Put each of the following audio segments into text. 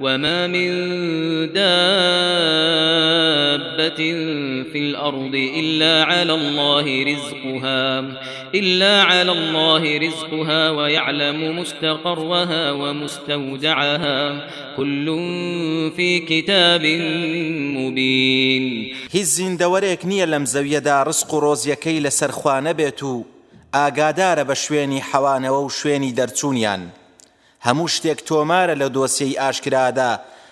وما من دابة في الأرض إلا على الله رزقها، إلا على الله رزقها ويعلم مستقرها ومستودعها كل في كتاب مبين. هیچ زیندەوەرێک نییە لەم زەویەدا ڕسق و ڕۆزیەکەی لەسەر خوانە بێت و ئاگادارە بە شوێنی هەموو شتێک تۆمارە لە دۆسیەی ئاشکرادا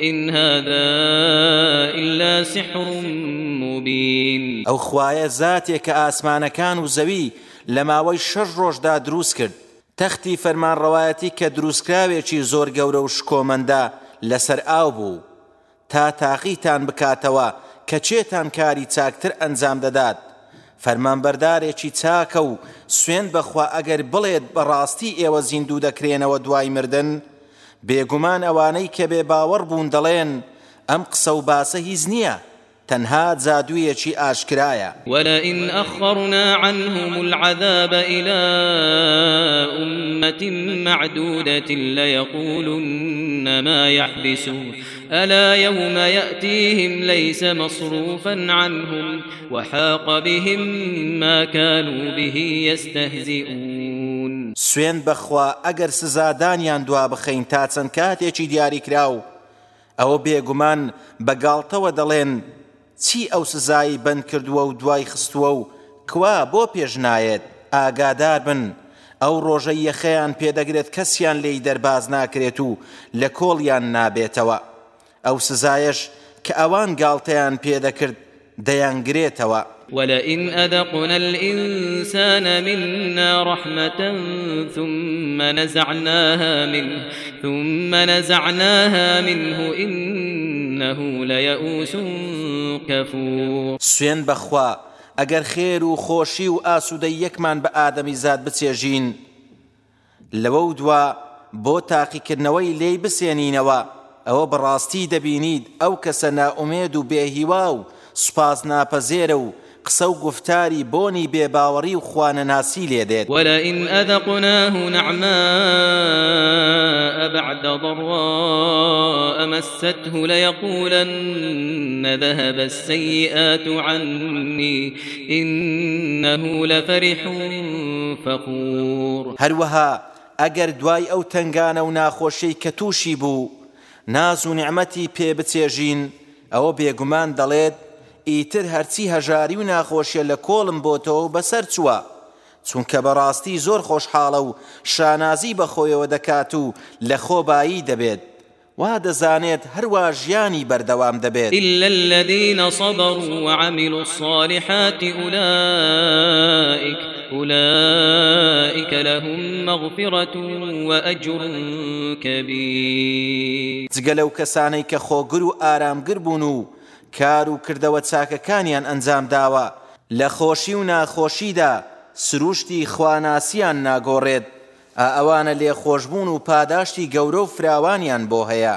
إن هذا إلا سحر مبين. أو خوايا ذاتك آسمان كانوا زوي لما وي شر دا دروس کرد. تختی فەرمان ڕەوایەتی کە دروستکراوێکی زۆر گەورە و شکۆمەندا لەسەر ئاو بوو. تا تاقیتان بکاتەوە کە چێتان کاری چاکتر ئەنجام دەدات. فەرمانبەردارێکی چاکە و سوێن بەخوا ئەگەر بڵێت بەڕاستی ئێوە زیندوو دەکرێنەوە دوای مردن بێگومان ئەوانەی کە بێ باوەڕ بوون دەڵێن، ئەم قسە و باسە هیچ نییە تنها زادوية آشكرايا ولئن أخرنا عنهم العذاب إلى أمة معدودة ليقولن ما يحبسوا ألا يوم يأتيهم ليس مصروفا عنهم، وحاق بهم ما كانوا به يستهزئون. سوين بخوا أجر سزادانيان دوا بخين تاتسن كاتيشي دياري كراو أو بيغمان بقالتوا دلين چی ئەو سزایی بند کردووە و دوای خستووە و کوا بۆ پێش نایەت؟ ئاگادار بن. ئەو ڕۆژە یەخەیان پێدەگرێت کەسیان لی دەرباز ناکرێت و لە کۆڵیان نابێتەوە. ئەو سزایش کە ئەوان گاڵتەیان پێدەکرد دەیانگرێتەوە. ولئن أذقنا الإنسان منا رحمة ثم نزعناها منه ثم نزعناها منه إنه ليئوس كفور. سوين بخوا ئەگەر خێر و خۆشی و ئاسوودەی یەکمان بە ئادەمی زاد بچێژین، لەوە و دوا بۆ تاقیکردنەوەی لێی بسێنینەوە، ئەوە بەڕاستی دەبینیت ئەو کەسە ناومێد و بێهیوا و سوپاس ناپەزێرە و قسە و گفتاری بۆنی بێباوەڕی و خوانەناسی لێدێت. ولئن أذقناه نعماء بعد ضراء مسته ليقولن ذهب السيئات عني إنه لفرح فخور. هروها ئەگەر دوای ئەو تنگانە و ناخۆشەی کە تووشی بوو ناز و نعمەتی پێ بچێژین ئەوە بێگومان دەڵێت ئیتر هەرچی هەژاری و ناخۆشیە لە کۆڵم بۆتەوە بەسەر چووە. چونکە بەڕاستی زۆر خۆشحاڵە و شانازی بەخۆیەوە دەکات و لە خۆبایی دەبێت. وا دەزانێت هەروە ژیانی بەردەوام دەبێت. إلا الذين صبروا وعملوا الصالحات أولئك أولئك لهم مغفرة وأجر كبير. جگەلەو کەسانەی کە خۆگر و ئارامگر بوون و کار و کردەوە چاکەکانیان ئەنجام داوە. لە خۆشی و ناخۆشیدا سروشتی خواناسیان ناگۆڕێت. ئەوانە لێ خۆشببوون و پاداشتی گەورە و فراوانیان بۆ هەیە.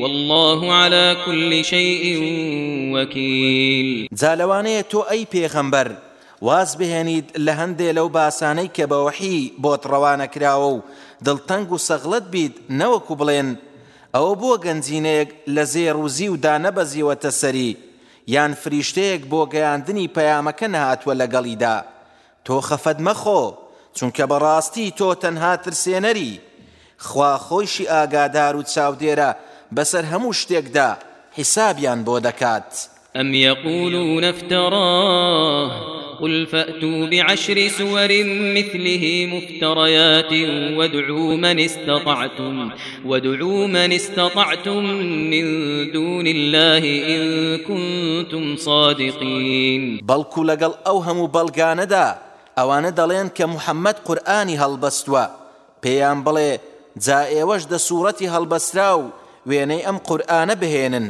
والله على كل شيء وكيل. زالوانه تو أي پیغمبر، واز بهێنید لە هەندێ لەو باسانەی کە بە وەحی بۆت ڕەوانە کراوە و دڵتەنگ و سەغلت بیت نەوەکو بڵێن. ئەوە بۆ گەنجینەیەک لە زێڕ و زی و دانەبەزیوەتە سەری. یان فریشتەیەک بۆ گەیاندنی پەیامەکە نهاتووە لەگەڵیدا. تۆ خەفەت مەخۆ، چونکە بەڕاستی تۆ تەنها ترسێنەری. خوا خۆشی ئاگادار و چاودێرە بەسەر هەموو شتێکدا حیسابیان بۆ دەکات. ئەم يقولون افتراه؟ قل فأتوا بعشر سور مثله مفتريات وادعوا من استطعتم وادعوا من استطعتم من دون الله إن كنتم صادقين. بەڵکو لەگەڵ ئەو هەموو بەڵگانەدا ئەوانە دەڵێن کە محەممەد قورآانی هەڵبەستووە. پێیان بڵێ جا ئێوەش دە سوورەتی هەڵبەسترا و وێنەی ئەم قورآانە بهێنن.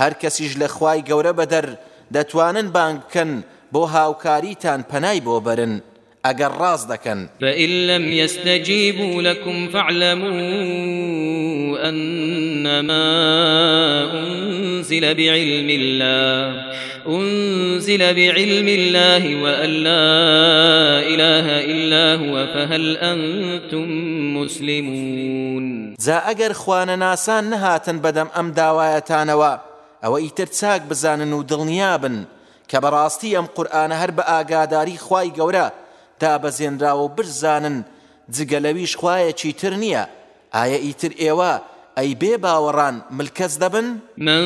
هەر کەسیش لە خوای گەورە بەدەر دەتوانن بانگکەن بۆ هاوکاریتان پەنای بۆ بەرن. ئەگەر ڕاست دەکەن فإن لم يستجيبوا لكم فاعلموا أنما أنزل بعلم الله أنزل بعلم الله وأن لا إله إلا هو فهل أنتم مسلمون زا ئەگەر خوانە ناسان نەهاتن بەدەم ئەم داوایەتانەوە ئەوە ئیتر چاک بزانن و دڵنیابن کە بەڕاستی ئەم قورآانە هەر بە ئاگاداری خوای گەورە دابەزێنراوە و برزانن. جگەلەویش خوایەکی تر نییە. ئایا ئیتر ئێوە أي بيبا وران ملكز دبن من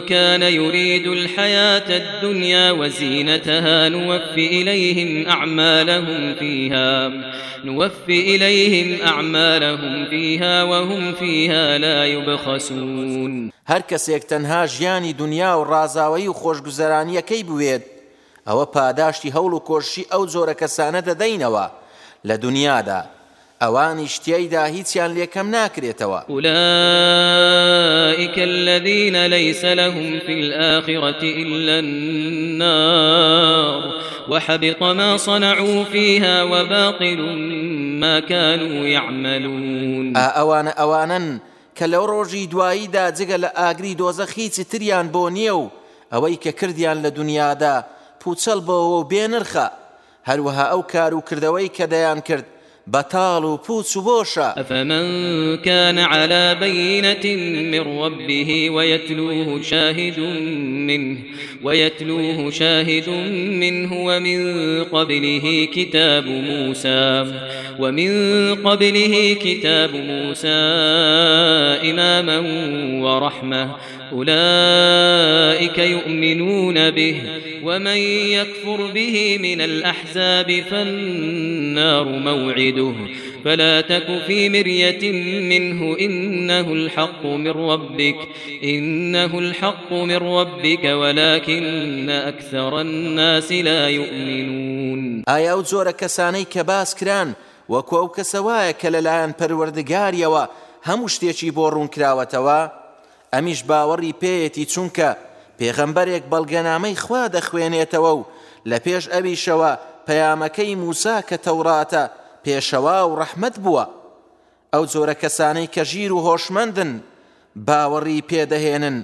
كان يريد الحياة الدنيا وزينتها نوفي إليهم أعمالهم فيها. نوفي إليهم أعمالهم فيها وهم فيها لا يبخسون. هر کەسێک تەنها ژیانی دنیا و ڕازاوی و خۆشگوزەرانیەکەی بوێت. ئەوە پاداشتی هەوڵ و کۆشی ئەو جۆرە کەسانە دەدەینەوە. لە دنیادا ئەوانی شتیایدا هیچیان لێکەم ناکرێتەوە. أولئك الذين ليس لهم في الآخرة إلا النار وحبط ما صنعوا فيها وباطل ما كانوا يعملون. ئەوانە ئەوانن کە لەو ڕۆژی دواییدا جگە لە ئاگری دۆزەخیچی تریان بۆ نییە و ئەوەی پوچەل بەوە و بێنرخە. هەروەها ئەو کار و کردەوەی کە دەیان کرد. بطال بوتس بوشا أفمن كان على بينة من ربه ويتلوه شاهد منه، ويتلوه شاهد منه ومن قبله كتاب موسى، ومن قبله كتاب موسى إماما ورحمة. أولئك يؤمنون به، ومن يكفر به من الأحزاب فالنسى فالنار موعده. فلا تك في مرية منه إنه الحق من ربك، إنه الحق من ربك، ولكن أكثر الناس لا يؤمنون. آية زور كساني كباس كران وەکو ئەو کەسەوایە کە لەلایەن پەروەردگاریەوە هەموو شتێکی بۆ ڕوون کراوەتەوە ئەمیش باوەڕی پێیەتی چونکە پێغەمبەرێک بەڵگەنامەی خوا دەخوێنێتەوە و لە پێش ئەویشەوە پەیامەکەی موسا کە تەوراتە پێشەوا و ڕەحمت بووە. ئەو جۆرە کەسانەی کە ژیر و هۆشمەندن باوەڕی پێدەهێنن،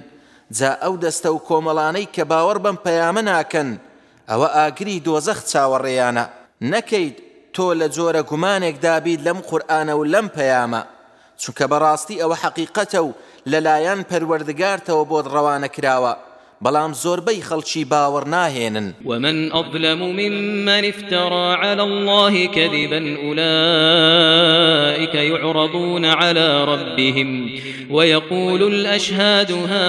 جا ئەو دەستە و کۆمەڵانەی کە باوەڕ بەم پەیامە ناکەن، ئەوە ئاگری دۆزەخ چاوەڕێیانە. نەکەیت تۆ لە جۆرە گومانێک دابیت لەم قورآانە و لەم پەیامە. چونکە بەڕاستی ئەوە حەقیقەتە و لەلایەن پەروەردگارتەوە بۆت ڕەوانە کراوە. بەڵام زۆربەی خەڵکی باوەڕ ناهێنن. ومن أظلم ممن افترى على الله كذبا أولئك يعرضون على ربهم ويقول الأشهاد هؤلاء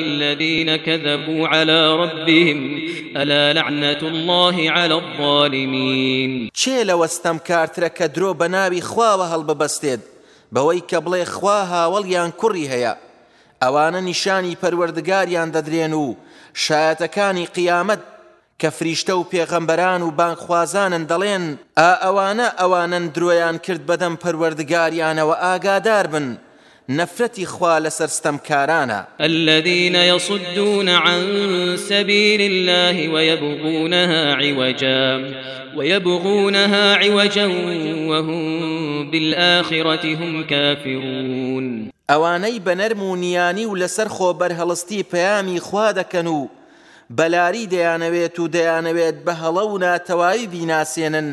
الذين كذبوا على ربهم ألا لعنة الله على الظالمين؟ وەستەم کارترە کە درۆ بە ناوی خواوە هەڵببەستێت بەوەی کە بڵێ خوا هاوڵیان کوڕی هەیە. ئەوانە نیشانی پەروەردگاریان دەدرێن و شایەتەکانی قیامەت کە فریشتە و پێغەمبەران و بانخوازانن دەڵێن، ئا ئەوانە ئەوانن درۆیان کرد بەدەم پەروەردگاریانەوە ئاگادار بن. نفرتي خوال سرستم كارانا الذين يصدون عن سبيل الله ويبغونها عوجا ويبغونها عوجا وهم بالآخرة هم كافرون. ئەوانەی بەنەرمونیانی و لەسەر خۆبەر هەڵستی پەیامی خوا دەکەن و بەلاری دەیانەوێت و دەیانەوێت بە هەڵە و ناتەواوی بیناسێنن،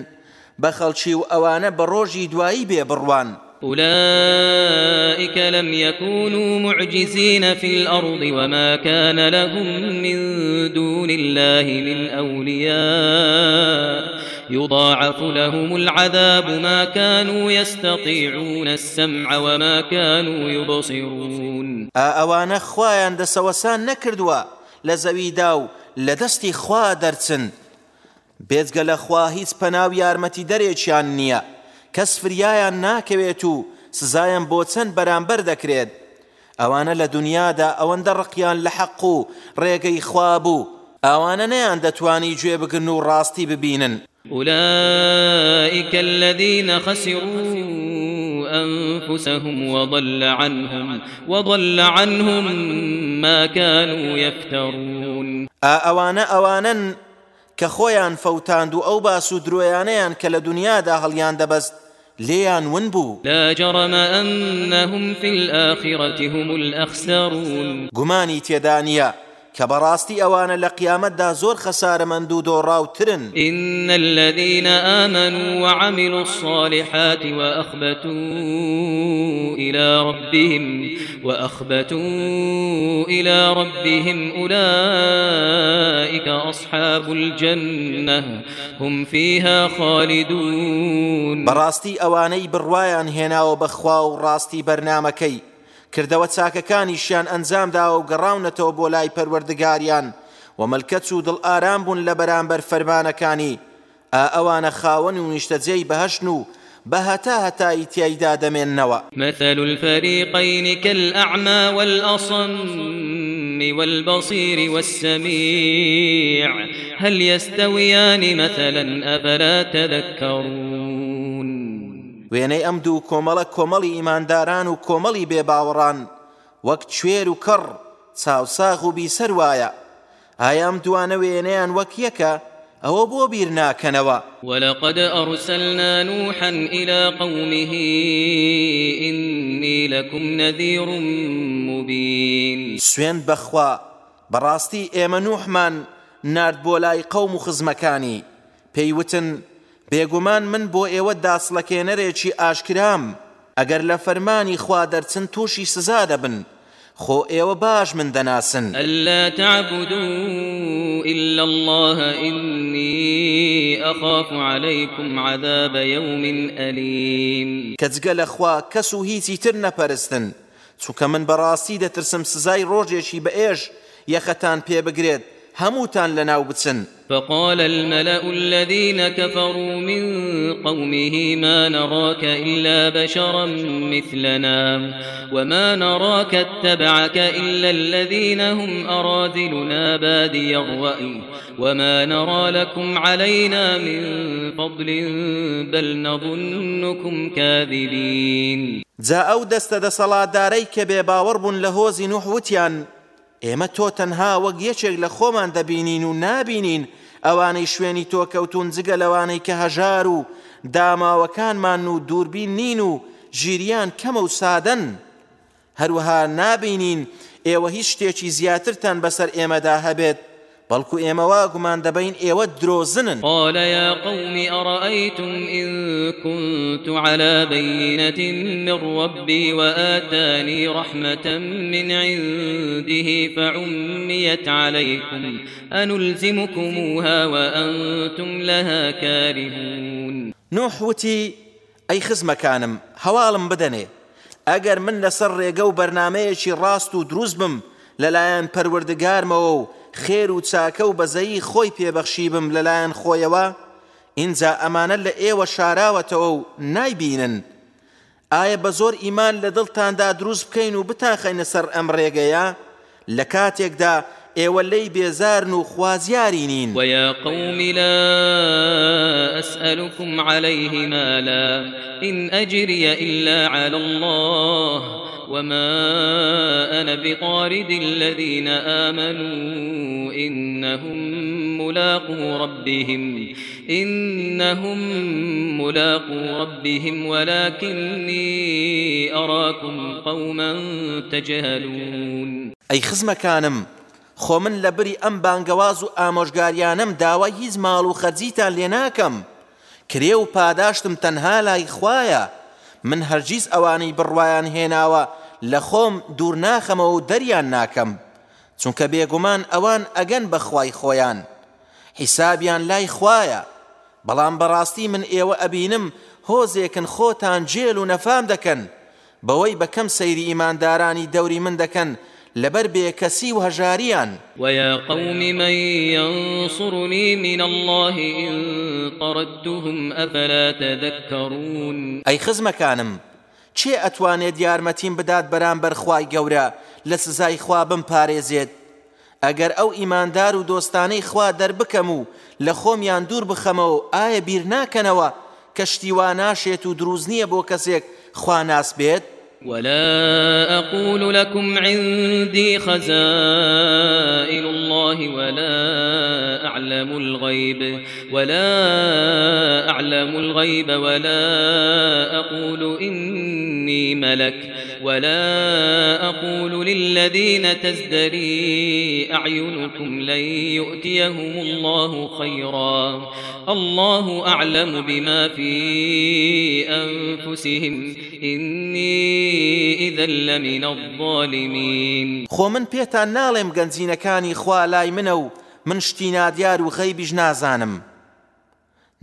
بە خەڵکی و ئەوانە بە ڕۆژی دوایی بێ بڕوان. أولئك لم يكونوا معجزين في الأرض وما كان لهم من دون الله من أولياء. يضاعف لهم العذاب ما كانوا يستطيعون السمع وما كانوا يبصرون. ئەوانە خوایان دەسەوەسان نەکردووە لە زەویدا و لە دەستی خوا دەرچن بێزگە لە خوا هیچ پەناو یارمەتی دەرێکیان نییە کەس فریایان ناکەوێت و سزایان بۆ چەند بەرامبەر دەکرێت. ئەوانە لە دنیادا ئەوەندە ڕقیان لە حەق و ڕێگەی خوا بوو. ئەوانە نەیان دەتوانی گوێ بگرن و ڕاستی ببینن. أولئك الذين خسروا أنفسهم وضل عنهم وضل عنهم ما كانوا يفترون. ئەوانە ئەوانن کە خۆیان فەوتاند و ئەو باس و درۆیانەیان کە لە دنیادا هەڵیان دەبەست. لێیان ون بوو لا جرم أنهم في الآخرة هم الأخسرون. گومانی تێدانە کە بەڕاستی ئەوانە لە قیامەتدا زۆر خەسارەمەند و دۆڕاوترن. إن الذين آمنوا وعملوا الصالحات وأخبتوا إلى ربهم وأخبتوا إلى ربهم أولئك أصحاب الجنة هم فيها خالدون. بەڕاستی ئەوانەی بڕوایان هێناوە بەخوا و ڕاستی بەرنمەکەی کردەوە چاکەکانیشیان ئەنجامداوە و گەڕاونەتەوە بۆ لای پەروەردگاریان. و مەلکەت و دڵ ئارام بوون لە بەرامبەر فەرمانەکانی. ئا ئەوانە خاوەن و نیشتەجێی بەهشن و بەهتا هەتایی تیایدا دەمێننەوە. مثل الفريقين كالأعمى والأصم والبصير والسميع. هل يستويان مثلا أفلا تذكرون؟ وێنەی ئەم دوو کۆمەڵە کۆمەڵی ئیمانداران و کۆمەڵی بێباوەڕان. وەک کوێر و کەڕ چاوساغ و بیسەر وایە. ئایا ئەم دوانە وێنەیان وەک یەکە؟ ئەوە بۆ بیر ناکەنەوە. ولقد أرسلنا نوحا إلى قومه إني لكم نذير مبين. سوێن بەخوا بەڕاستی ئێمە نوحمان لای قەوم و خزمەکانی. پێیوتن بێگومان من بۆ ئێوە داسڵەکێنەرێکی ئاشکرام. ئەگەر لە فەرمانی خوا دەرچن تووشی سزا دەبن خۆ ئێوە باش من دەناسن. ألا تعبدوا إلا الله إني أخاف عليكم عذاب يوم أليم. کە جگە لە خوا کەس و هیچی تر نەپەرستن. چونکە من بەڕاستی دەترسم سزای ڕۆژێکی بە ئێش یەخەتان پێ بگرێت. هەمووتان لەناو بچن. فقال الملأ الذين كفروا من قومه ما نراك إلا بشرا مثلنا وما نراك اتبعك إلا الذين هم أراذلنا بادي الرأي وما نرى لكم علينا من فضل بل نظنكم كاذبين. جا ئەو دەستە دەسەڵاتدارەی کە بێ باوەڕ بوون ئێمە تۆ تەنها وەک یەکێک لە خۆمان دەبینین و نابینین، ئەوانەی شوێنی تۆ کەوتون جگە لەوانەی کە هەژار و داماوەکانمان و دووربین نین و ژیریان کەمە و سادەن. هەروەها نابینین، ئێوە هیچ شتێکی زیاترتان بەسەر ئێمەدا هەبێت. بەڵکو ئێمەوا گومان دەبین ئێوە درۆزنن قال يا قوم أرأيتم إن كنت على بينة من ربي وآتاني رحمة من عنده فعميت عليكم أنلزمكموها وأنتم لها كارهون. نوح وتی ئەی خزمەکانم هەواڵم بدەنێ ئەگەر من لەسەر ڕێگە و بەرنمەیەکی ڕاست و دروست بم لەلایەن پەروەردگارمەوە و خێر و چاکە و بەزەیی خۆی پێبەخشی بم لەلایەن خۆیەوە، اینجا ئەمانە لە ئێوە شاراوەتەوە و نایبینن. ئایا بە زۆر ئیمان لە دڵتاندا دروست بکەین و بتاخەینە سەر ئەم ڕێگەیە؟ لە کاتێکدا ئێوە لی بێزارن و خوازیاری نین. ويا قوم لا أسألكم عليه مالا. إن أجري إلا على الله. وما أنا بطارد الذين آمنوا. إنهم ملاقو ربهم. إنهم ملاقو ربهم. ولكني أراكم قوما تجهلون. ئەی خزمەکانم خۆ من لە بری ئەم بانگەواز و ئامۆژگاریانم داوای هیچ ماڵ و خەرجیتان لێ ناکەم. کرێ و پاداشتم تەنها لای خوایە. من هەرگیز ئەوانەی بڕوایان هێناوە لە خۆم دوور ناخەمەوە و دەریان ناکەم. چونکە بێگومان ئەوان ئەگەن بە خوای خۆیان. حیسابیان لای خوایە. بەڵام بەڕاستی من ئێوە ئەبینم هۆزێکن خۆتان جێل و نەفام دەکەن. بەوەی بەکەم سەیری ئیماندارانی دەوری من دەکەن لەبەر بێکەسی و هەژاریان ويا قوم من ينصرني من الله إن طردتهم أفلا تذكرون۔ ئەی خزمەکانم چێ ئەتوانێت یارمەتیم بدات بەرامبەر خوای گەورە لە سزای خوا بم پارێزێت ئەگەر ئەو ئیماندار و دۆستانەی خوا دەربکەم و لە خۆمیان دوور بخەمەوە ئایا بیر ناکەنەوە کەشتیوان ناشێت و دروست نییە بۆ کەسێک خوا ناس بێت؟ ولا أقول لكم عندي خزائن الله ولا أعلم الغيب، ولا أعلم الغيب، ولا أقول إني ملك، ولا أقول للذين تزدري أعينكم لن يؤتيهم الله خيرا. الله أعلم بما في أنفسهم. إني إذا لمن الظالمين. خۆ من پێتان ناڵێم گەنجینەکانی خوا لای منە و من شتی نادیار و غەیبیش نازانم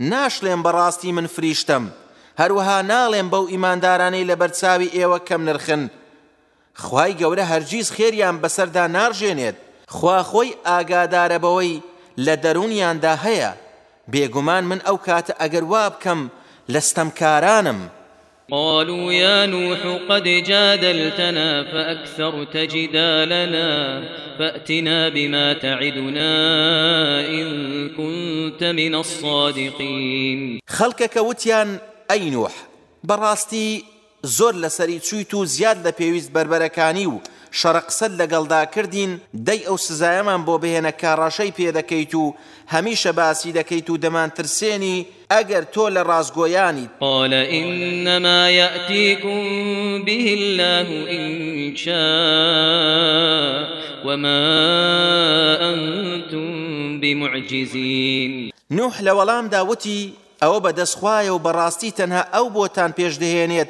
ناشڵێم بەڕاستی من فریشتم. هەروەها ناڵێم بەو ئیماندارانەی لە بەرچاوی ئێوە کەم نرخن. خی گەورە هەرگیز خێریان بەسەردا ناڕژێنێت خوا خۆی ئاگادارە بەوەی لە دەرونیاندا هەیە. بێگومان من ئەو کاتە ئەگەر وا بکەم لەستەمکارانم قالوا يا نوح قد جادلتنا فأكثرت جدالنا فأتنا بما تعدنا إن كنت من الصادقين. خلق كوتيان أي نوح، براستي زور لسري تشويتو زياد لبيويز لە شەرقسەد لەگەڵدا کردین دەی ئەو سزایەمان بۆ بهێنە کاڕاشەی پێدەکەیت و هەمیشە باسی دەکەیت و دەمان ترسێنی ئەگەر تۆ لە ڕازگۆیانی. قال إنما يأتيكم به الله إن شاء وما أنتم بمعجزين. نوح لە وەڵامدا وتی ئەوە بەدەستخوایە و بەڕاستی تەنها ئەو بۆتان پێش دەهێنێت.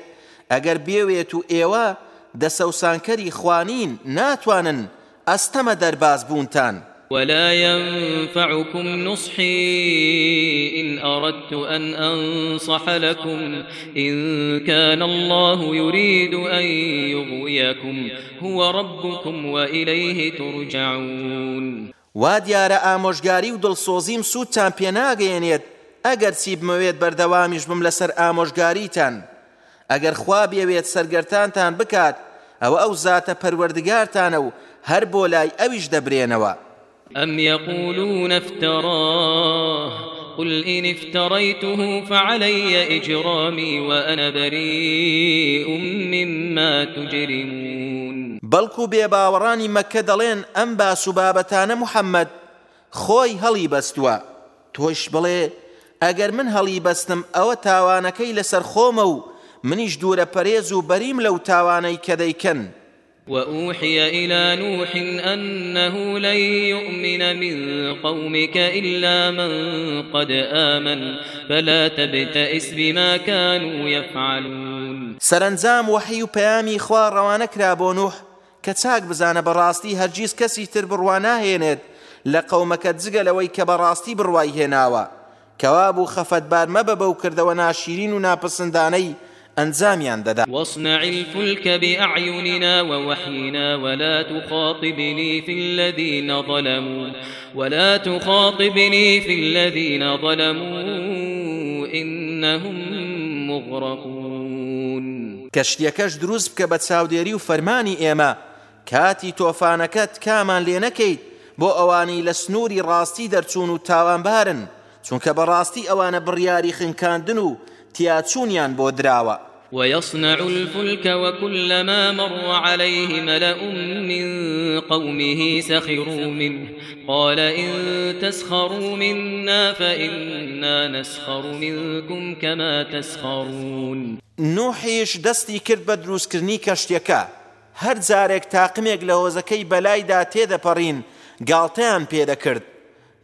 ئەگەر بێوێت و ئێوە دەسەوسانکەری خوانین ناتوانن ئەستەمە دەرباز بوونتان. ولا ينفعكم نصحي إن أردت أن أنصح لكم إن كان الله يريد أن يغويكم هو ربكم وإليه ترجعون. وا دیارە ئامۆژگاری و دڵسۆزیم سوودتان پێناگەێنێت ئەگەر چی بمەوێت بەردەوامیش بم لەسەر ئامۆژگاریتان. ئەگەر خوا بێوێت سەرگەرتانتان بکات ئەوە ئەو زاتە پەروەردگارتانە و هەر بۆ لای ئەویش دەبرێنەوە. أم يقولون افتراه؟ قل إن افتريته فعلي إجرامي وأنا بريء مما تجرمون. بەڵکو بێباوەڕانی مەکە دەڵێن ئەم باس و بابەتانە محەممەد خۆی هەڵی بەستووە. تۆش بڵێ ئەگەر من هەڵی بەستم ئەوە تاوانەکەی لەسەر خۆمە و منیش دوورە پەرێز و بەریم لەو تاوانەی کە دەیکەن. وأوحي إلى نوح أنه لن يؤمن من قومك إلا من قد آمن فلا تبتئس بما كانوا يفعلون. سەرنجام وحی و پەیامی خوا ڕەوانەکرا بۆ نوح کە چاک بزانە بەڕاستی هەرگیز کەسی تر بڕواناهێنێت لە قەومەکە جگە لەوەی کە بەڕاستی بڕوای هێناوە. کەوا بوو خەفەتبار ئەنجامیان دەدا واصنع الفلك بأعيننا ووحينا ولا تخاطبني في الذين ظلموا ولا تخاطبني في الذين ظلموا إنهم مغرقون. کەشتیەکەش دروست بکە بە چاودێری و فەرمانی ئێمە کاتی تۆفانەکەت کامان لێ نەکەیت بۆ ئەوانی لە سنووری ڕاستی دەرچوون و تاوانبارن چونکە بەڕاستی ئەوانە بڕیاری خنکاندن و تیاچوونیان بۆ دراوە ويصنع الفلك وكلما مر عليه ملأ من قومه سخروا منه. قال إن تسخروا منا فإنا نسخر منكم كما تسخرون. نوحیش دەستی کرد بە دروستکردنی کەشتێکە هەر جارێک تاقمێک لە هۆزەکەی بەلایدا تێدەپەڕین، گاڵتەیان پێدەکرد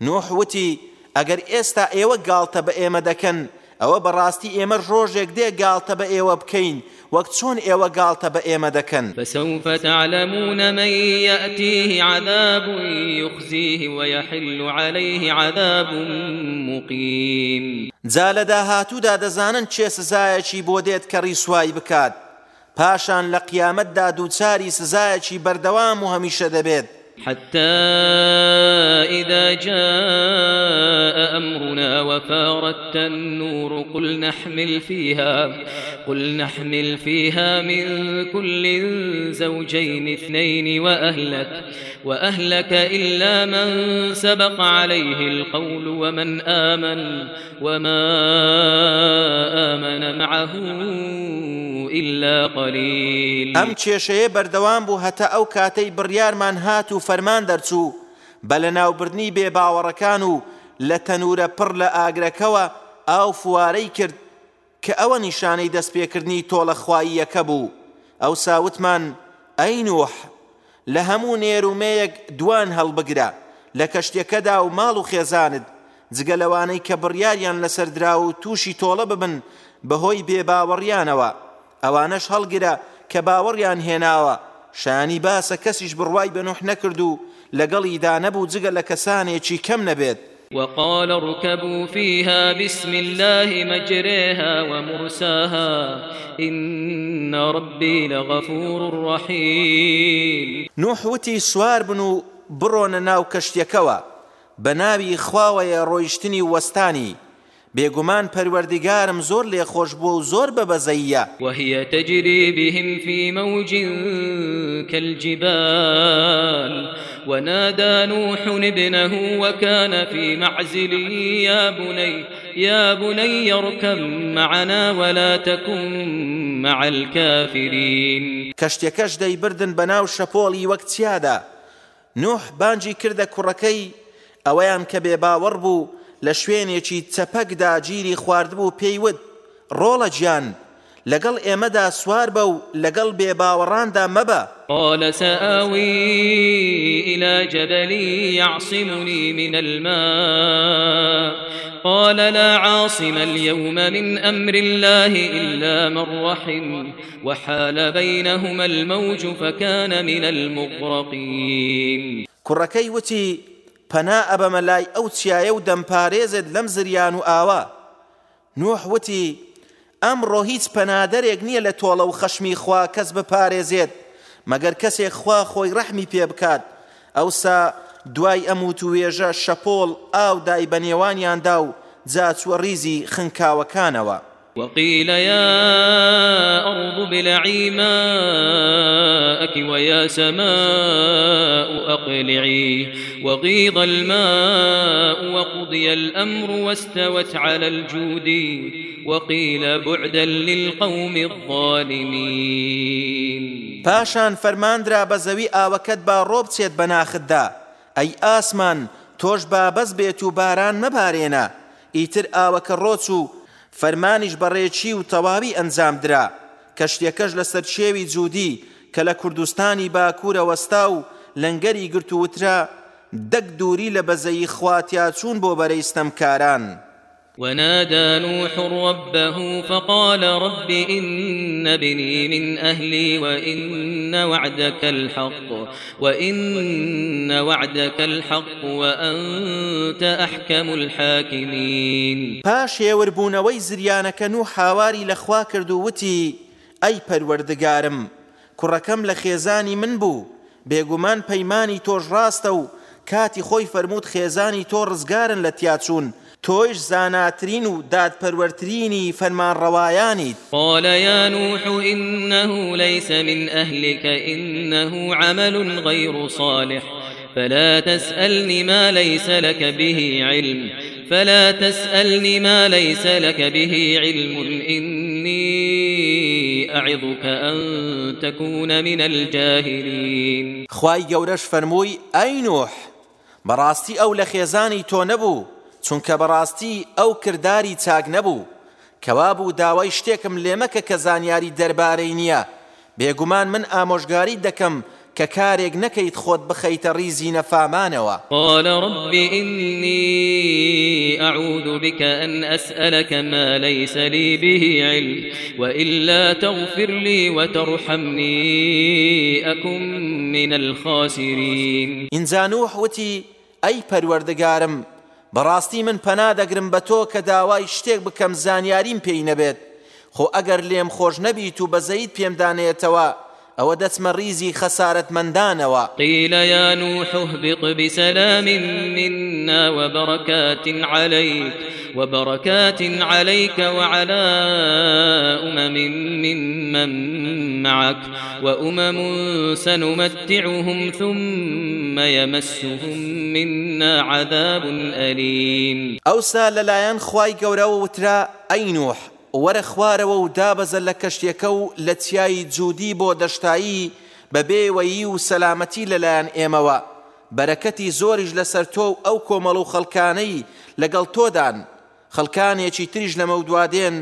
نوح وتی، ئەگەر ئێستا ئێوە گاڵتە بە ئێمە دەکەن ئەوە بەڕاستی ئێمە ڕۆژێک دێ گاڵتە بە ئێوە بکەین وەک چۆن ئێوە گاڵتە بە ئێمە دەکەن. فسوف تعلمون من يأتيه عذاب يخزيه ويحل عليه عذاب مقيم. جا لە داهاتوودا دەزانن چێ سزایەکی بۆ دێت کە ڕیسوای بکات. پاشان لە قیامەتدا دووچاری سزایەکی بەردەوام و هەمیشە دەبێت. حتى إذا جاء أمرنا وفارت النور، قل نحمل فيها، قل نحمل فيها من كل زوجين اثنين وأهلك وأهلك إلا من سبق عليه القول ومن آمن، وما آمن معه إلا قليل. ئەم کێشەیە بەردەوام بوو، هەتا ئەو کاتەی بڕیارمان هات و فەرمان دەرچوو. بە لە ناوبردنی بێ باوەڕەکان و لە تەنورە پڕ لە ئاگرەکەوە ئاو فوارەی کرد کە ئەوە نیشانەی دەستپێکردنی تۆڵە خواییەکە بوو. ئەو ساوتمان ئەی نوح لە هەموو نێرومەیەک دوان هەڵبگرە لە کەشتێکەدا و ماڵ و خێزانت. جگە لەوانەی کە بڕیاریان لەسەر درا و تووشی تۆڵە ببن، بەهۆی بێباوەڕیانەوە ئەوانەش هەڵگرە کە باوەڕیان هێناوە. شانی باسە کەسیش بڕوای بەنوح نەکرد و لەگەڵیدا نەبوو جگە لە کەسانێکی کەم نەبێت. وقال اركبوا فيها بسم الله مجريها ومرساها. إن ربي لغفور رحيم. نوح وتی سوار بن و بڕۆنە ناو کەشتێکەوە بە ناوی خواوەیە ڕۆیشتنی وەستانی. بێگومان پەروەردیگارم زۆر لێ خۆش بووە و زۆر بەبەزەیە. وهي تجري بهم في موج كالجبال. ونادى نوح ابنه وكان في معزل يا بني يا بني اركب معنا ولا تكن مع الكافرين. کەشتێکەش دەیبردن بە ناو شەپۆڵی وەک چیادا. نوح بانجی کردە کوڕەکەی ئەوەیان کە بێ باوەڕ بوو لە شوێنێکی چەپەکدا گیری خواردبوو پێیوت ڕۆڵە گیان لەگەڵ ئێمەدا سوار بە و لەگەڵ بێباوەڕاندا مەبە. قال سآوي إلى جبل يعصمني من الماء. قال لا عاصم اليوم من أمر الله إلا من رحم. وحال بينهما الموج فكان من المغرقين. کوڕەکەی وتی پەنا ئەبەمە لای ئەو چیایە و دەمپارێزت لەم زریان و ئاوا. نوح وتی، ئەمڕۆ هیچ پەنادەرێک نییە لە تۆڵە و خەشمی خوا کەس بپارێزێت. مەگەر کەسێک خوا خۆی ڕەحمی پێ بکات. ئەوسا دوای ئەموت و وێژە شەپۆڵ ئاو دای بە نێوانیاندا و جاچوە ریزی خنکاوەکانەوە. وقيل يا أرض بلعي ماءك ويا سماء أقلعي. وغيض الماء وقضي الأمر واستوت على الجود. وقيل بعدا للقوم الظالمين. پاشان فەرماندرا بە زەوی ئاوەکەت با ڕۆ بچێت بە ناخدا ئەی ئاسمان، تۆش با بەس بێت باران مەبارێنە. ئیتر ئاوەکە ڕۆچ فەرمانیش بەڕێچی و تەواوی ئەنجام درا؟ کەشتێکەش لەسەر شێوی جوودی، کە لە کوردستانی باکوورە وەستا و لەنگەری گرتووترا دەک دووری لە بەزەی خواتیا چوون بۆ بەرەیستەمکاران ونادى نوح ربه فقال رب إن ابني من أهلي وإن وعدك الحق، وإن وعدك الحق وأنت أحكم الحاكمين. پاش هێوربوونەوەی زریانەکە و حاواری لەخوا کرد و وتی، ئەی پەروەردگارم، کوڕەکەم لە خێزانی من بوو، بێگومان پەیمانی تۆش ڕاستە و کاتی خۆی فەرمووت خێزانی تۆ ڕزگارن تۆش زاناترین و دادپەروەرترینی فەرمانڕەوایانیت قال يا نوح إنه ليس من أهلك إنه عمل غير صالح. فلا تسألني ما ليس لك به علم. فلا تسألني ما ليس لك به علم. إني أعظك أن تكون من الجاهلين. خواي گەورەش فەرمووی ئەی نوح بەڕاستی ئەو لە خێزانی تۆ نەبوو چونکە بەڕاستی ئەو کردداری چاک نەبوو. کەوا بوو داوای شتێکم لێمەکە کە زانیاری دەربارەی نییە. بێگومان من ئامۆژگاری دەکەم کە کارێک نەکەیت خۆت بخەیتە ریزی نەفامانەوە. قال رب إني أعوذ بك أن أسألك ما ليس لي به علم وإلا تغفر لي وترحمني أكن من الخاسرين. ئینجا نوح وتی ئەی پەروەردەگارم بەڕاستی من پەنا دەگرم بە تۆ کە داوای شتێک بکەم زانیاریم پێی نەبێت. خۆ ئەگەر لێم خۆش نەبیت و بەزەیت پێمدانێتەوە ئەوە دەچمە ریزی خەسارەت مندانەوە قيل يا نوح اهبط بسلام منا وبركات عليك وبركات عليك وعلى أمم ممن معك وأمم سنمتعهم ثم يمسهم منا عذاب أليم. ئەوسا لەلایەن خوای گەورەوە وترا ئەی نوح؟ وەرە خوارەوە و دابەزە لە کەشتێکە و لە چیایی جوودی بۆ دەشتایی، بە بێوەیی و سەلامەتی لەلایەن ئێمەوە. بەرەکەتی زۆریش لەسەر تۆ و ئەو کۆمەڵ و خەڵکانەی لەگەڵ تۆدان. خەڵکانێکی تریش لە مەودوادێن.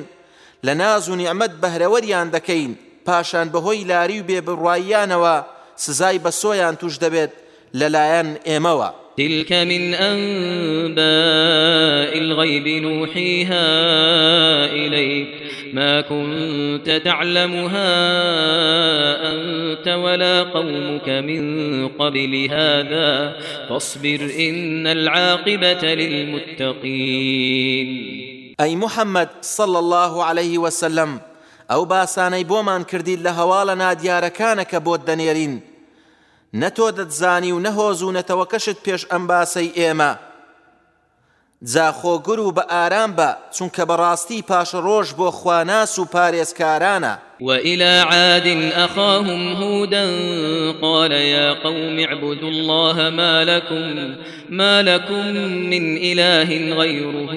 لە ناز و نیعممەد بەهرەوەریان دەکەین. پاشان بەهۆی لاری و بێبڕاییانەوە سزای بە سۆیان توش دەبێت لەلایەن ئێمەوە. تلك من أنباء الغيب نوحيها إليك. ما كنت تعلمها أنت ولا قومك من قبل هذا. فاصبر إن العاقبة للمتقين. ئەی محەممەد صل الله عليه وسلم ئەو باسانەی بۆمان کردید لە هەواڵە نادیارەکانەکە بۆت دەنێرین نەتۆ دەتزانی و نەهۆزوونەتەوە کەشت پێش ئەم باسەی ئێمە. جاخۆگر و بە ئارام بە چونکە بەڕاستی پاشە ڕۆژ بۆ خواناس و پارێزکارانە. وإلى عاد أخاهم هودا قال يا قوم اعبدوا الله ما لكم ما لكم من إله غيره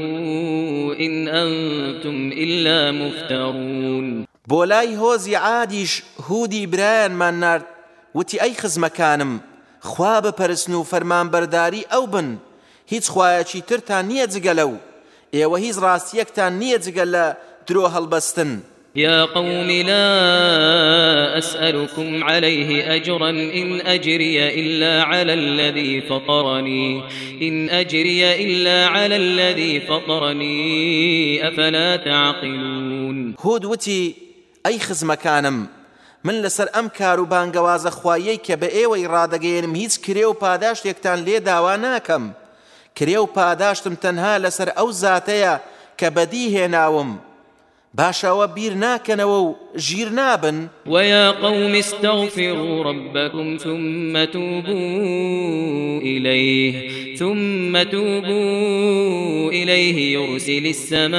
إن أنتم إلا مفترون. بۆ لای هۆزی عادیش هودی برایانمان نرد وتی ئەی خزمەکانم خوا بپەرسن و فەرمانبەرداری ئەو بن. هیچ خوایەکی ترتان نییە جگە لەو ئێوە هیچ ڕاستیەکتان نییە جگە لە درۆ هەڵبەستن يا قوم لا أسألكم عليه أجرا إن أجري إلا على الذي فطرني. إن أجري إلا على الذي فطرني. أفلا تعقلون. هود وتی ئەی خزمەکانم من لەسەر ئەم کار و بانگەوازە خوایەی کە بە ئێوەی ڕادەگەێنم هیچ کرێ و پاداشتێکتان لێ داوا ناکەم. کرێ و پاداشتم تەنها لەسەر ئەو زاتەیە کە بەدی هێناوم باشەوە بیر ناکەنەوە و ژیر نابن. ويا قوم استغفروا ربكم ثم توبوا إليه ثم توبوا إليه يرسل السماء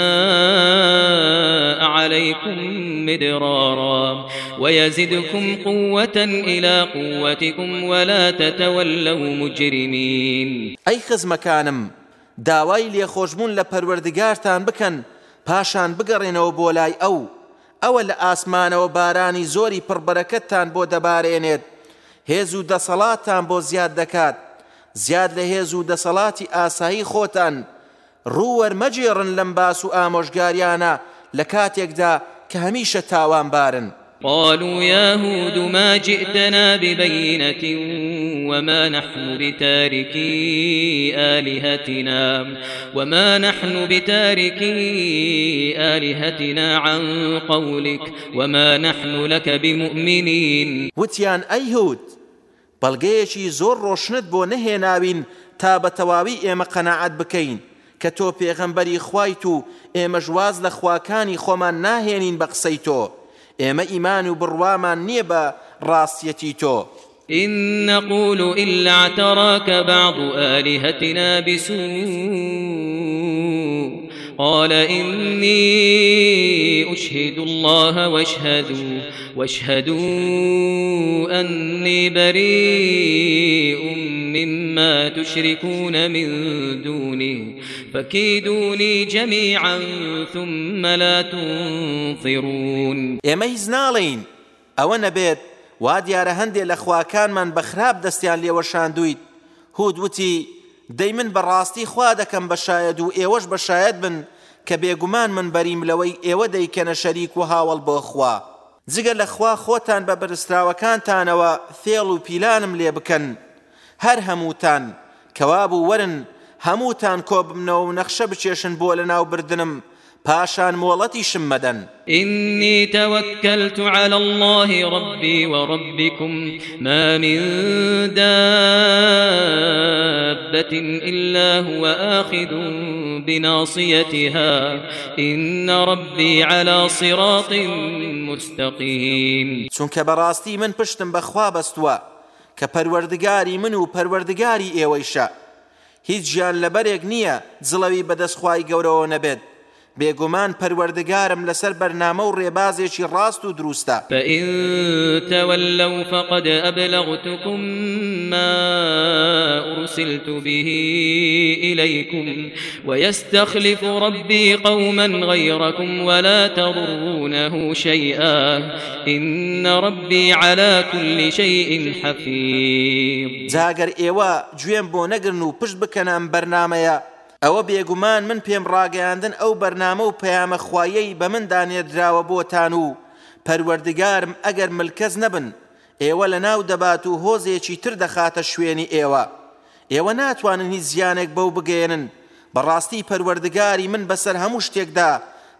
عليكم مدرارا ويزدكم قوة إلى قوتكم ولا تتولوا مجرمين. ئەی خزمەکانم داوای لێخۆشببوون لە پەروەردگارتان بکەن. پاشان بگەڕێنەوە بۆ لای ئەو. ئەوە لە ئاسمانەوە بارانی زۆری پڕبەرەکەتان بۆ دەبارێنێت. هێز و دەسەڵاتان بۆ زیاد دەکات. زیاد لە هێز و دەسەڵاتی ئاسایی خۆتان. ڕووەرمەجێڕن لەم باس و ئامۆژگاریانە لە کاتێکدا کە هەمیشە تاوان بارن. قالوا يا هود ما جئتنا ببينة وما نحن بتاركي آلهتنا وما نحن بتاركي آلهتنا عن قولك وما نحن لك بمؤمنين. وتیان ئەی هود؟ بەڵگەیەکی زۆر ڕۆشنت بۆ نەهێناوین تا بە تەواوی ئێمە قەنەعەت بکەین کە تۆ پێغەمبەری خوایت و ئێمە ژواز لە خواکانی خۆمان ناهێنین بە قسەی تۆ ئێمە ئیمان و بڕوامان نییە بە ڕاستیەتی تۆ. إن نقول إلا اعتراك بعض آلهتنا بسوء. قال إني أشهد الله واشهدوا واشهدوا أني بريء مما تشركون من دونه فكيدوني جميعا ثم لا تنظرون. ئێمە هیچ ناڵین، ئەوە نەبێت وا دیارە هەندێک لە خواکانمان بەخراب دەستیان لێوەشاندویت هود وتی دەی من بەڕاستی خوا دەکەم بەشایەت و ئێوەش بەشایەت بن کە بێگومان من بەریم لەوەی ئێوە دەیکەنە شەریک و هاوڵ بۆ خوا. جگە لە خوا خۆتان بە بەرزراوەکانتانەوە فێڵ و پیلانم لێ بکەن. هەر هەمووتان کەوابوو وەرن، هەمووتان کۆ بمنەوە و نەخشە بچێشن بۆ لە ناو بردنم. پاشان مۆڵەتی شمەدەن إني توكلت على الله ربي وربكم ما من دابة إلا هو آخذ بناصيتها. إن ربي على صراط مستقيم. چونکە بەڕاستی من پشتم بەخوا بەستووە کە پەروەردگاری من و پەروەردگاری ئێوەیشە. هیچ ژیان لەبەرێک نییە جڵەوی بەدەستخوای گەورەوە نەبێت. بێگومان پەروەردگارم لەسەر بەرنامە و ڕێبازێکی ڕاست و دروستە. فإن تولوا فقد أبلغتكم ما أرسلت به إليكم ويستخلف ربي قوما غيركم ولا تضرونه شيئا إن ربي على كل شيء حفيظ. جاگەر ئێوە گوێم بۆ نەگرن و پشت بکەن ئەم بەرنمەیە ئەوە بێگومان من پێم ڕاگەیاندن ئەو بەرنامە و پەیامە خوایەی بە من دانێدراوە بۆتان و پەروەردگارم ئەگەر ملکەز نەبن. ئێوە لە ناو دەبات و هۆزێکی تر دەخاتە شوێنی ئێوە. ئێوە ناتوانن هیچ زیانێک بەو بگەێنن. بەڕاستی پەروەردگاری من بەسەر هەموو شتێکدا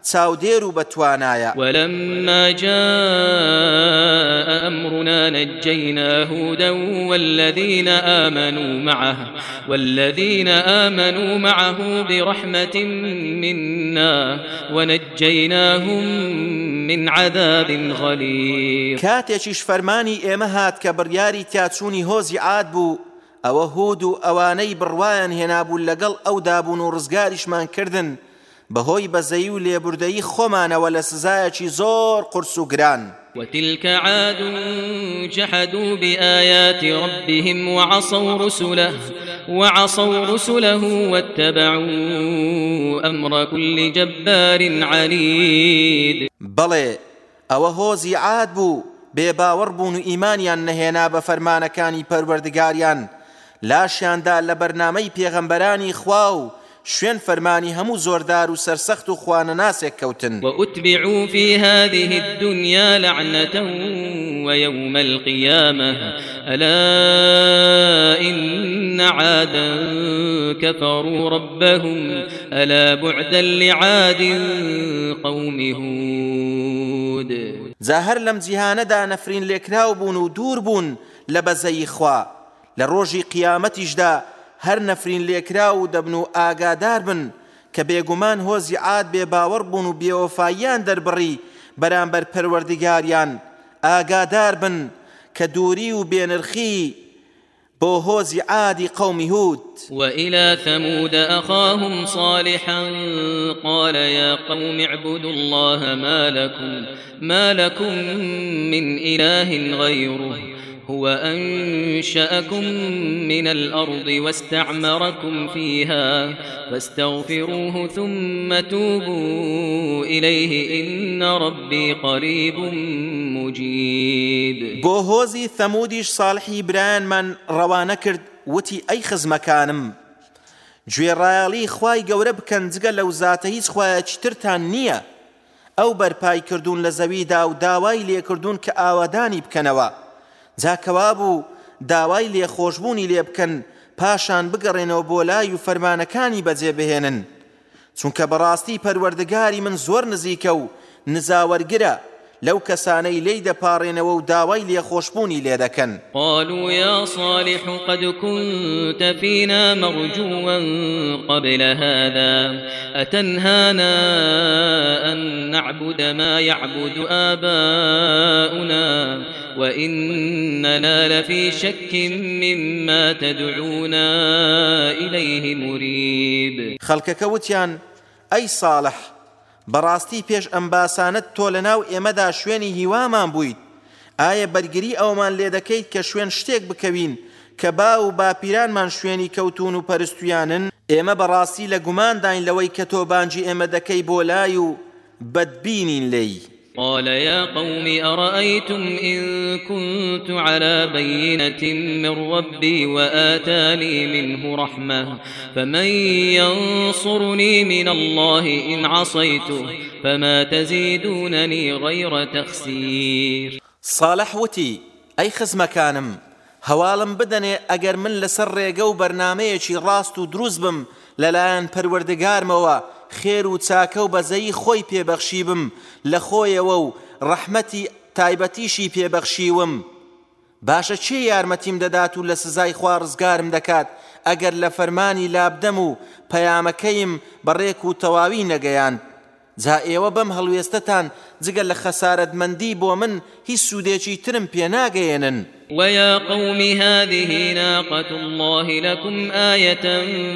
چاودێر و بەتوانایە. ولما جاء أمرنا نجينا هودا والذين آمنوا معه والذين آمنوا معه برحمة منا ونجيناهم من عذاب غليظ. کاتێکیش فەرمانی ئێمە هات کە بڕیاری تیاچوونی هۆزی عاد بوو ئەوە هود و ئەوانەی بڕوایان هێنابوو لەگەڵ ئەو دابوون و ڕزگاریشمان کردن. بەهۆی بەزەی و لێبوردەیی خۆمانەوە لە سزایەکی زۆر قرس و گران. وتلك عاد جحدوا بآيات ربهم وعصوا رسله وعصوا رسله واتبعوا أمر كل جبار عنيد. بەڵێ ئەوە هۆزی عاد بوو بێباوەڕ بوون و ئیمانیان نەهێنا بە فەرمانەکانی پەروەردگاریان. لاشیاندا لە بەرنامەی پێغەمبەرانی خوا و شوێن فەرمانی هەموو زۆردار و سەرسەخت و خوانە ناسێک کەوتن. وأتبعوا في هذه الدنيا لعنة ويوم القيامة. ألا إن عادا كفروا ربهم. ألا بعدا لعاد قوم هود. زاهر لەم جیهانەدا نەفرین لێکراو بوون و دوور بوون لە بەزەی خوا لە ڕۆژی قیامەتیشدا هەر نەفرین لێکرا و دەبن و ئاگادار بن کە بێگومان هۆزی عاد بێ باوەڕ بوون و بێوەفاییان دەربڕی بەرامبەر پەروەردگاریان. ئاگادار بن کە دووری و بێنرخی بۆ هۆزی عادی قومی هود وإلى ثمود أخاهم صالحا قال يا قوم اعبدوا الله ما لكم ما لكم من إله غيره. هو أنشأكم من الأرض واستعمركم فيها فاستغفروه ثم توبوا إليه إن ربي قريب مجيب. بۆ هۆزی ثەمودیش ساڵحی برایان من ڕەوانە کرد وتی ئەی خزمەکانم. گوێڕایاڵی خوای گەورە بکەن جگە لەو زاتە هیچ خوایەکی ترتان نییە. ئەو بەرپای کردوون لە زەویدا و داوای لێکردوون کە ئاوادانی بکەنەوە. جاکەوا بوو داوای لێخۆشببوونی لێ بکەن پاشان بگەڕێنەوە بۆ لای و فەرمانەکانی بەجێ بهێنن چونکە بەڕاستی پەروەردگاری من زۆر نزیکە و نزاوەرگرە، لەو کەسانەی لی دەپارڕێنەوە و داوای لێخۆشببوونی لێ دەکەن. قالوا يا صالح قد كنت فينا مرجوا قبل هذا، أتنهانا أن نعبد ما يعبد آباؤنا؟ وإننا لفي شك مما تدعونا إليه مريب خەڵکەکە وتیان ئەی صالح بەڕاستی پێش ئەم باسانت تۆ لە ناو ئێمەدا شوێنی هیوامان بوویت. ئایا بەرگری ئەومان لێ دەکەیت کە شوێن شتێک بکەوین کە با و باپیرانمان شوێنی کەوتون و پەرستویانن؟ ئێمە بەڕاستی لە گومانداین لەوەی کە تۆ بانجی ئێمە دەکەی بۆ لای و بەدبینین لێی. قال يا قوم أرأيتم إن كنت على بينة من ربي وآتاني منه رحمة فمن ينصرني من الله إن عصيته فما تزيدونني غير تخسير صالح وتی ئەی خزمەکانم، هەواڵم بدەنێ ئەگەر من لەسەر ڕێگە و بەرنمەیەکی ڕاست و دروست بم، لەلایەن پەروەردەگارمەوە خێر و چاکە و بەزەی خۆی پێبەخشی بم لە خۆیەوە و ڕەحمەتی تایبەتیشی پێبەخشیوم. باشە چێ یارمەتیم دەدات و لە سزای خوارزگارم دەکات؟ ئەگەر لە فەرمانی لابدەم و پەیامەکەیم بەڕێک و تەواوی نەگەیاند جا ئێوە بەم هەڵوێستتان جگە لە خەسارەتمەندی بۆ من هیچ سوودێکی ترم پێ ناگەێنن. ويا قوم هذه ناقة الله لكم آية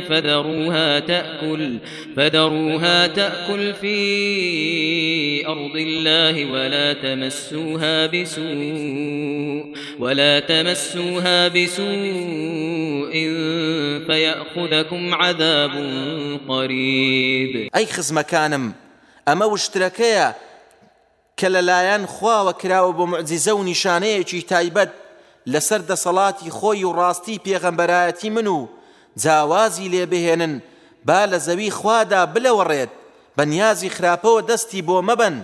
فذروها تأكل فذروها تأكل في أرض الله ولا تمسوها بسوء ولا تمسوها بسوء فيأخذكم عذاب قريب. أي خزمكانم ئەمە وشترەکەیە کە لەلایەن خواوە کراوە بۆ معجززە و نیشانەیەکی تایبەت لەسەر دەسەڵاتی خۆی و ڕاستی پێغەمبەرایەتی من و جاوازی لێبهێنن، با لە زەوی خوادا بلەوەڕێت بەنیازی خراپەوە دەستی بۆ مەبن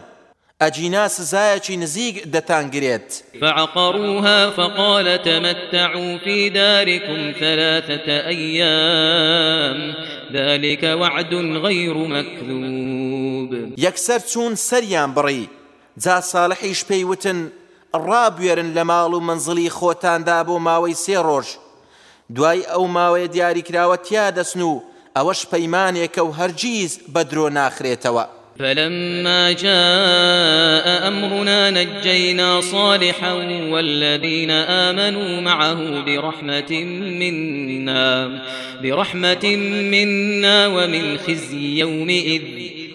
ئەجینا سزایەکی نزیک دەتانگرێت فعقروها فقال تمتعوا في داركم ثلاثة أيام. ذلك وعد غير مكذوب. يكسر چون سريان بري. جا صالحيش پێیوتن ڕابێرن لە ماڵ و منزڵی خۆتاندا بۆ ماوەی سێ ڕۆژ دوای ئەو ماوەیە دیاریکراوە تیا دەسن و ئەوەش پەیمانێکە و هەرگیز بە درۆ ناخرێتەوە فلما جاء أمرنا نجينا صالحا والذين آمنوا معه برحمة منا برحمة منا ومن خزي يومئذ،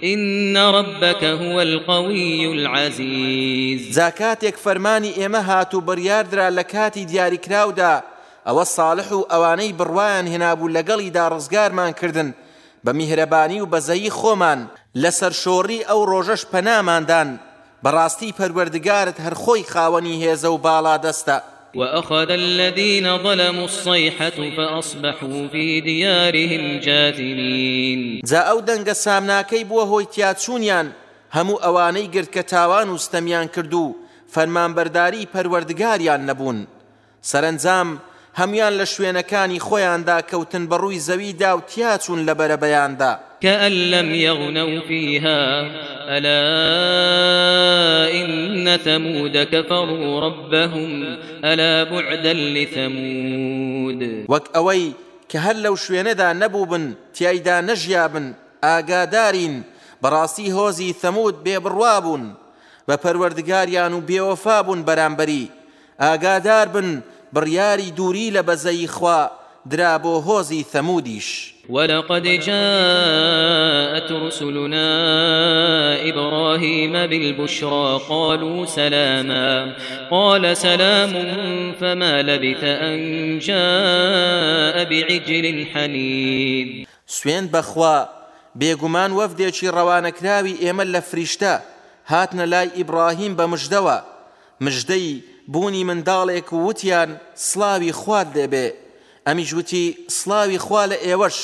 إن ربك هو القوي العزيز. زكاتك فرماني إما هاتو برياردرا لكاتي دياري كراودا أو ئەوە صالح و ئەوانەی بڕوایان هێنابوو لەگەڵیدا ڕزگارمان کردن بە میهرەبانی و بەزەیی خۆمان لەسەر شۆڕی ئەو ڕۆژەش پەناماندان. بەڕاستی پەروەردگارت هەر خۆی خاوەنی هێزە و باڵا دەستە. وأخذ الذين ظلموا الصيحة فأصبحوا في ديارهم جاثمين. جا أو دنگ سامناكي بوا هوي تياتشونيان همو أواني قرد كتاوان وستميان كردو فرمان برداري پروردگاريان نبون سرنزام هەمان لە شوێنەکانی خۆیاندا کەوتن بەڕووی زەویدا و تیاچون لە بەرەبەیاندا. كأن لم يغنوا فيها ألا إن ثمود كفروا ربهم ألا بعدا لثمود. کە هەر لەو شوێنەدا نەبوو تیایدا نەژیابن ئاگادارین بەڕاستی هۆزی ثەمود بێبڕوا بوون بە پەروەردگاریان و بێوەفا بوون بەرامبەری ئاگادار بن بڕیاری دووری لە بەزەی خوا درا بۆ هۆزی ثەمودیش. ولقد جاءت رسلنا إبراهيم بالبشرى قالوا سلاما. قال سلام فما لبث أن جاء بعجل حنيد سوين بخوا بێگومان وەفدێکی ڕەوانەکراوی ئێمە لە فریشتە هاتنە لای ئیبراهیم بە مژدەوە. مژدەی بوونی منداڵێک و وتیان سلاوی خوارد دەبێ ئەمی جوتی سلاوی خوا لە ئێوەش.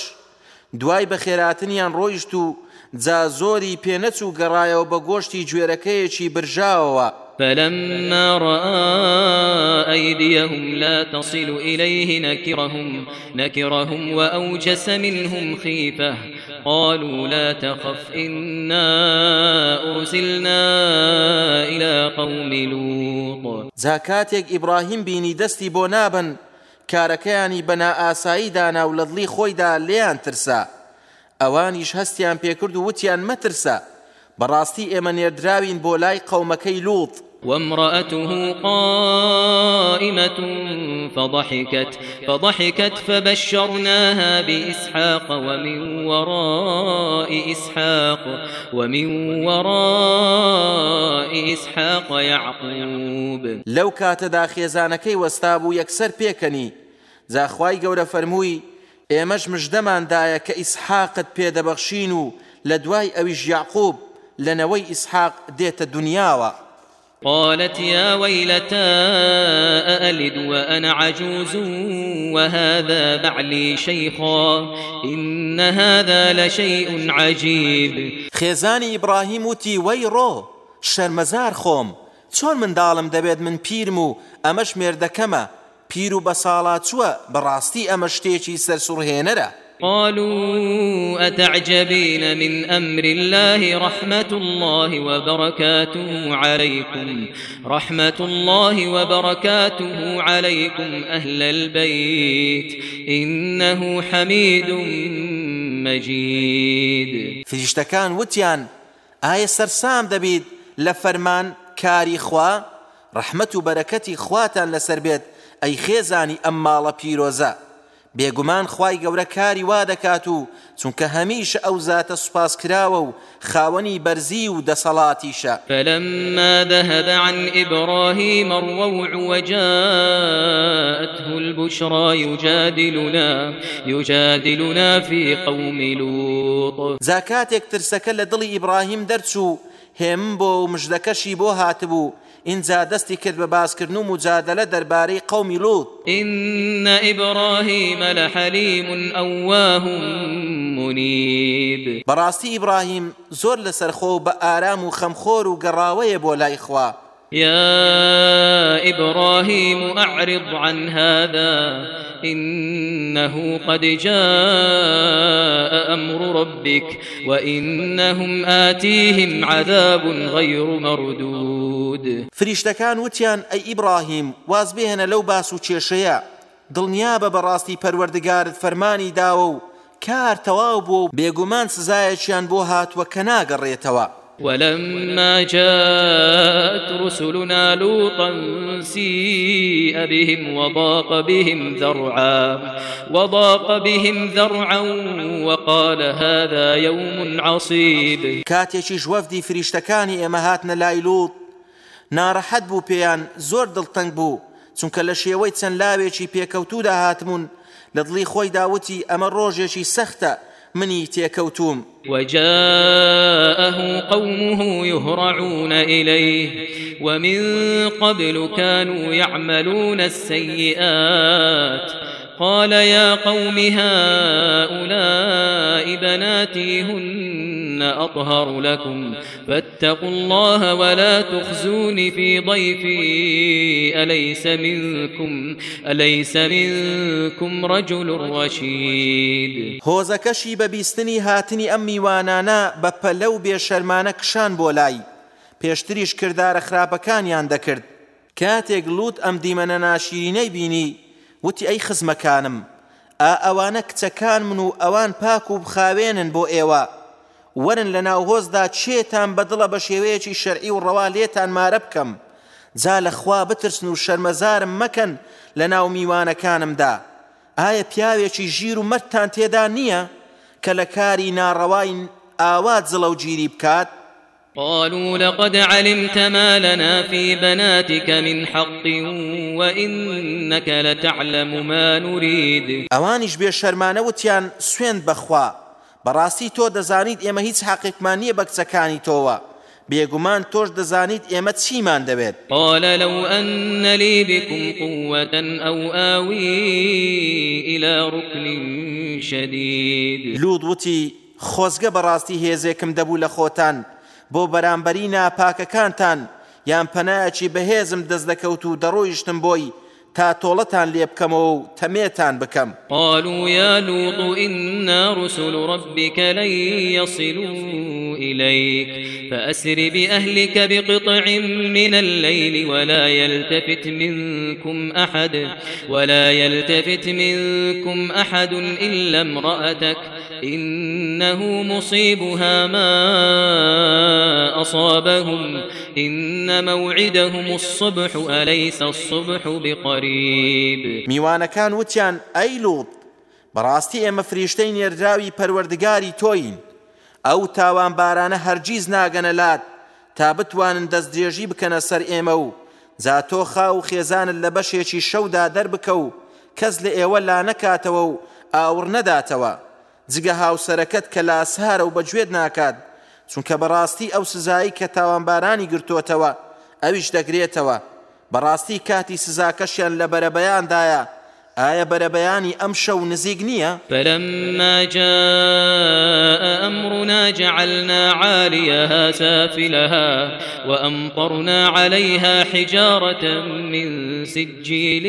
دوای بە خێراتنیان ڕۆیشت و جا زۆری پێنەچ و گەڕایەوە بە گۆشتی گوێرەکەیەکی برژاوەوە. فلما رأى أيديهم لا تصل إليه، نكرهم نكرهم وأوجس منهم خيفة. قالوا لا تخف، إنا أرسلنا إلى قوم لوط. زاكاتك إبراهيم بيني دستي بونابا کارەکەیانی بەنا ئاسایی دانا و لە دڵی خۆیدا لێیان ترسا. ئەوانیش هەستیان پێکرد و وتیان مەترسە بەڕاستی ئێمە نێردراوین بۆ لای قەومەکەی لوڵ وامرأته قائمة فضحكت فضحكت فبشرناها بإسحاق ومن وراء إسحاق، ومن وراء إسحاق يعقوب. لو كات داخيزانكي واستابو يكسر بيكني زاخواي قول فرموي ئێمەش مژدەماندایە کە ئیسحاقت پێدەبەخشین و لە دوای ئەویش یعقوب لەنەوەی ئیسحاق دێتە دنیاوە. قالت يا ويلتى أألد وأنا عجوز وهذا بعلي شيخا، إن هذا لشيء عجيب. خێزانی ئیبراهیم وتی وەی ڕۆ، شەرمەزار خۆم، چۆن منداڵم دەبێت من پیرم و ئەمەش مێردەکەمە؟ پیر و بە ساڵات چووە بەڕاستی ئەمە شتێکی سەرسوڕهێنەرە. قالوا أتعجبين من أمر الله رحمة الله وبركاته عليكم رحمة الله وبركاته عليكم أهل البيت إنه حميد مجيد. فریشتەکان وتیان، ئایا سەرسام دەبیت لە فەرمان کاری خوا؟ ڕەحمەت و بەرەکەتی خواتان لەسەر بێت، ئەی خێزانی ئەم ماڵە پیرۆزە. بێگومان خی گەورە کاری وا دەکات و چونکە هەمیشە ئەو زاتە سوپاس کراوە و خاوەنی بەرزی و دەسەڵاتیشە فلما ذهب عن إبراهيم الروع وجاءته البشرى يجادلنا يجادلنا في قوم لوط. زاکاتێک ترسەکە لە دڵی ئیبراهیم دەرچوو هێم بۆ مژدەکەشی بۆ هاتبوو. اینجا دەستی کرد بە باسکردن و مجادلە دەربارەی قومی لوت إن إبراهيم لحليم أواه منيب. بەڕاستی ئیبراهیم زۆر لەسەرخۆ بە ئارام و خەمخۆر و گەڕاوەیە بۆ لای خوا يا إبراهيم أعرض عن هذا. إنه قد جاء أمر ربك. وإنهم آتيهم عذاب غير مردود. فریشتەکان وتیان ئەی ئیبراهیم واز بێنە لەو باس و کێشەیە. دڵنیا بە بەڕاستی پەروەردگارت فەرمانی داوە و کار تەواو بوو بێگومان سزایەکیان بۆ هاتووە کە ناگەڕێتەوە. ولما جاءت رسلنا لوطا سيء بهم وضاق بهم ذرعا وضاق بهم ذرعا وقال هذا يوم عصيب. فریشتەکانی ئێمە هاتنە لای لوت ناڕەحەت بوو پێیان، زۆر دڵتەنگ بوو. چونکە لە شێوەی چەند لاوێکی پێکەوتودا هاتمون لە دڵی خۆی داوتی ئەمە ڕۆژێکی سەختە منی تێکەوتوم وجاءه قومه يهرعون إليه ومن قبل كانوا يعملون السيئات قال يا قوم هؤلاء بناتي هن أطهر لكم فاتقوا الله ولا تخزون في ضيفي أليس منكم أليس منكم رجل رشيد هۆزەکەشی بە بیستنی هاتنی ئەم میوانانە بە پەلە و بێشەرمانە کشان بۆ لای پێشتریش کردارە خراپەکانیان دەکرد کاتێک لوت ئەم دیمەنە ناشیرینەی بینی وتی ئەی خزمەکانم. ئا ئەوانە کچەکان من و ئەوان پاک و بخاوێنن بۆ ئێوە. وەرن لە ناوهۆزدا چێتان بەدڵە بە شێوەیەکی شەرعی و ڕەوا لێتان مارە بکەم. جا لە خوا بترسن و شەرمەزارم مەکەن لە ناو میوانەکانمدا. ئایا پیاوێکی ژیر و مەرتان تێدا نییە کە لە کاری ناڕەوای ئاوات زڵە و گیری بکات؟ قالوا لقد علمت ما لنا في بناتك من حق وإنك لتعلم ما نريد. ئەوانیش بێ شەرمانە وتیان سوێن بەخوا. بەڕاستی تۆ دەزانیت ئێمە هیچ حەقیقمان نییە بە کچەکانی تۆوە. بێگومان تۆش دەزانیت ئێمە چیمان دەوێت قال لو أن لي بكم قوة أو آوي إلى ركن شديد. لود وتی خۆزگە بەڕاستی هێزێکم دەبوو لە خۆتان. بۆ بەرامبەری ناپاکەکانتان، یان پەنایەکی بەهێزم دەست دەکەوت و دەڕۆیشتم بۆی، تا تۆڵەتان لێ بکەمەوە و تەمێتان بکەم. قالوا يا لوط، إنا رسل ربك لن يصلوا إليك. فأسر بأهلك بقطع من الليل ولا يلتفت منكم أحد، ولا يلتفت منكم أحد إلا امرأتك. إنه مصيبها ما أصابهم. إن موعدهم الصبح، أليس الصبح بقريب؟ میوانەکان وتیان، ئەی لوت بەڕاستی ئێمە فریشتەی نێردراوی پەروەردگاری تۆین. ئەو تاوان بارانە هەرگیز ناگەنە لات، تا بتوانن دەستدرێژی بکەنە سەر ئێمە و زاتۆ خا و خێزانت لە بەشێکی شەودا دەربکە و کەس لە ئێوە لا نەکاتەوە و ئاور نەداتەوە. جگە هاوسەرەکەت کە لاسهارە و بەگوێت ناکات، چونکە بەڕاستی ئەو سزایی کە تاوانبارانی گرتووەتەوە، ئەویش دەگرێتەوە. بەڕاستی کاتی سزاکەشیان لە بەرەبەیاندایە. ئایا بەرەبەیانی ئەم شەو نزیک نییە. فلما جاء أمرنا جعلنا عاليها سافلها وأمطرنا عليها حجارة من سجيل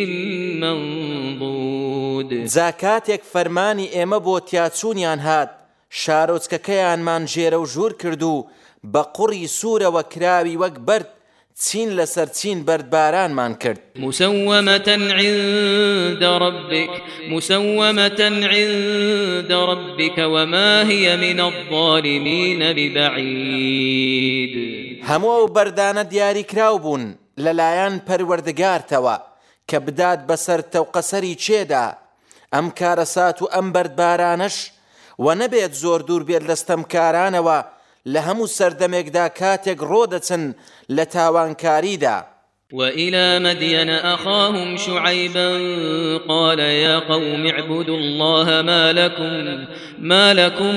منضود. زاکاتێک فەرمانی ئێمە بۆ تیاچوونیان هات. شارۆچکەکەیانمان ژێرە و ژوور کرد و بە قوڕی سوورەوە کراوی وەک بەرد چین لەسەر چین بەردبارانمان کرد. مسومة عند ربك مسومة عند ربك وما هي من الظالمين ببعيد. هەموو ئەو بەردانە دیاریکراو بوون لەلایەن پەروەردگارتەوە کە بدات بەسەر تەوقەسەری چێدا. ئەم کارەسات و ئەم بەردبارانش و نەبێت زۆر دوور بێت لەستەمکارانەوە لە هەموو سەردەمێکدا کاتێک ڕۆدەچن لە تاوانکاریدا. وإلى مدين أخاهم شعيبا قال يا قوم اعبدوا الله ما لكم ما لكم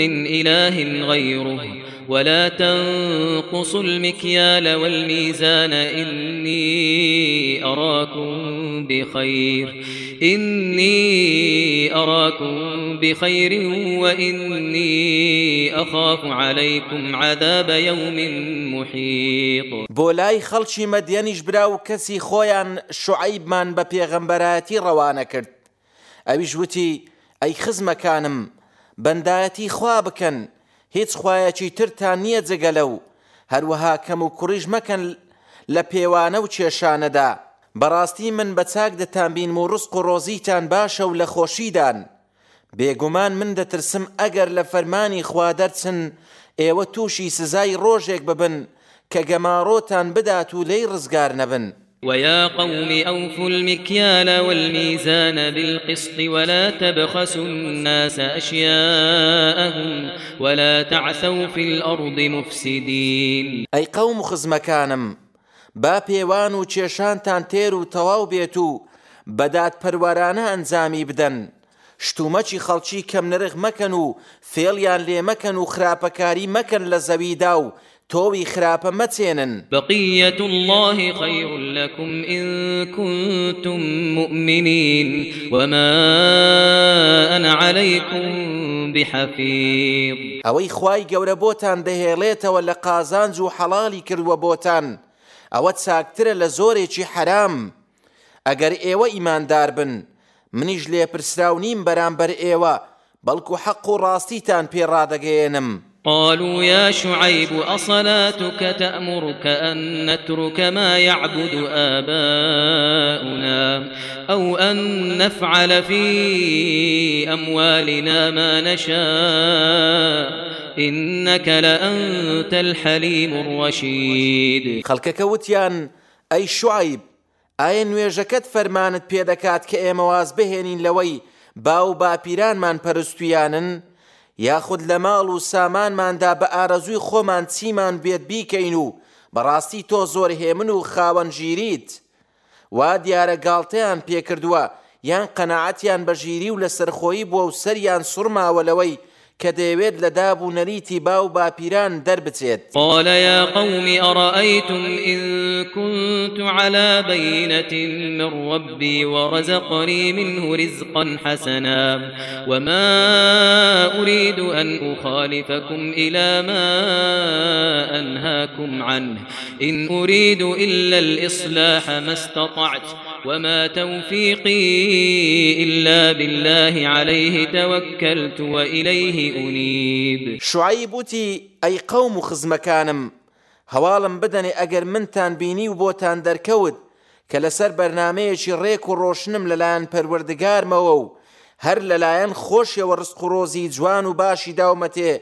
من إله غيره، ولا تنقصوا المكيال والميزان إني أراكم بخير. إني أراكم بخير وإني أخاف عليكم عذاب يوم محيط. بولاي خلشي مدينيش براو كسي خويا شعيب من بپیغمبراتی روانه کرد. اویش وتی ای خزمکانم بەندایەتی خوا بکەن. هیچ خوایەکی ترتان نییە جگەلەو. هەروەها کەم و کوڕیش مەکەن لە پێوانە و کێشانەدا بەڕاستی من بە چاک دەتانبین و ڕسق و ڕۆزیتان باشە و لە خۆشیدان. بێگومان من دەترسم ئەگەر لە فەرمانی خوا دەرچن ئێوە تووشی سزای ڕۆژێک ببن کە گەماڕۆتان بدات و لەی ڕزگار نەبن. ويا قوم أوفوا المكيال والميزان بالقسط ولا تبخسوا الناس أشياءهم ولا تعثوا في الأرض مفسدين. أي قوم خزمكانم با پێوان و کێشانتان تێر و تەواو بێت و بەدات پەروەرانە ئەنجامی بدەن. شتومەچی خەڵکی کەم نرخ مەکەن و فێڵیان لێ مەکەن و خراپەکاری مەکەن لە زەویدا و تۆوی خراپە مەچێنن. بقية الله خير لكم إن كنتم مؤمنين وما أنا عليكم بحفيظ ئەوەی خوای گەورە بۆتان دەهێڵێتەوە لە قازانج و حەڵالی بۆتان. ئەوە چاکترە لە زۆرێکی حرام. ئەگەر ئێوە ئیماندار بن، منیش لێپرسراو نیم بەرامبەر ئێوە، بەڵکو حەق و ڕاستیتان پێڕادەگەێنم قالوا يا شعيب، أصلاتك تأمرك أن نترك ما يعبد آباؤنا أو أن نفعل في أموالنا ما نشاء؟ إنك لأنت الحليم الرشيد. خەڵکەکە وتیان، ئەی شعیب ئایا نوێژەکەت فەرمانت پێدەکات کە ئێمە واز بهێنین لەوەی باو باپیرانمان پەرستویانن، یاخود لە ماڵ و سامانماندا بە ئارەزووی خۆمان چیمان بێت بیکەین و بەڕاستی تۆ زۆر هێمن و خاوەنگیریت وا دیارە گاڵتەیان پێکردووە یان قەنەعەتیان بە ژیری و لە سەرخۆیی بووە و سەریان سوڕماوە لەوەی کە دەیەوێت لە دابوو نەریتی باو باپیران دەربچێت. قال يا قوم، أرأيتم إن كنت على بينة من ربي ورزقني منه رزقا حسنا وما أريد أن أخالفكم إلى ما أنهاكم عنه. إن أريد إلا الإصلاح ما استطعت. وما توفيقي إلا بالله عليه توكلت وإليه أنيب شعيبتي أي قوم خزمكانم. هەواڵم بدەنێ ئەگەر منتان بینی و بۆتان دەرکەوت کە لەسەر بەرنمەیەکی ڕێک و ڕۆشنم لەلایەن پەروەردگارمەوە و هەر لەلایەن خۆشیەوە ڕست و ڕۆزی جوان و باشی داومەتێ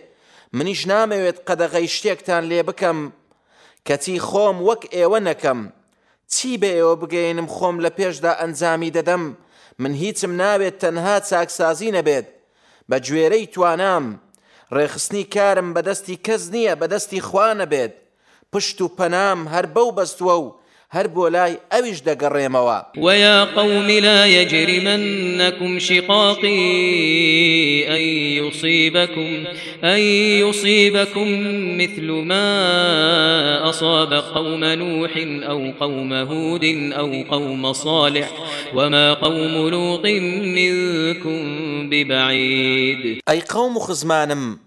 منیش نامەوێت قەدەغەی شتێکتان لێ بکەم کەچی خۆم وەک ئێوە نەکەم چی بە ئێوە بگەینم خۆم لە پێشدا ئەنجامی دەدەم؟ من هیچم ناوێت تەنها چاکسازی نەبێت. بە گوێرەی توانام. ڕێخستنی کارم بەدەستی کەس نییە، بەدەستی خوا نەبێت. پشت و پەنام هەر بەو بەستووە و هەر بۆ لای ئەویش دەگەڕێمەوە. ويا قوم لا يجرمنكم شقاقي أن يصيبكم أن يصيبكم مثل ما أصاب قوم نوح أو قوم هود أو قوم صالح وما قوم لوط منكم ببعيد. قەوم و خزمانم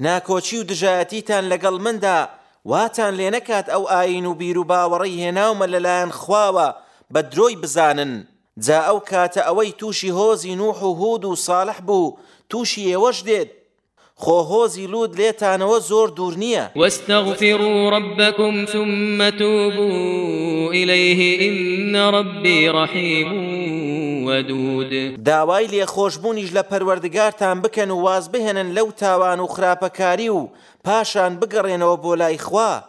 ناکۆچی و دژایەتیتان لەگەڵ مندا واتان لێ نەکات ئەو ئاین و بیر و باوەڕی هێناومە لەلایەن خواوە، بە درۆی بزانن. جا ئەو کاتە ئەوەی تووشی هۆزی نوح و هود و ساڵح بوو، تووشی ئێوەش دێت. خۆ هۆزی لود لێتانەوە زۆر دوور نییە. واستغفروا ربكم ثم توبوا إليه إن ربي رحيم. ودود. داوای لێخۆشببوونیش لە پەروەردگارتان بکەن و واز بهێنن لەو تاوان و خراپەکاری و پاشان بگەڕێنەوە بۆ لای خوا.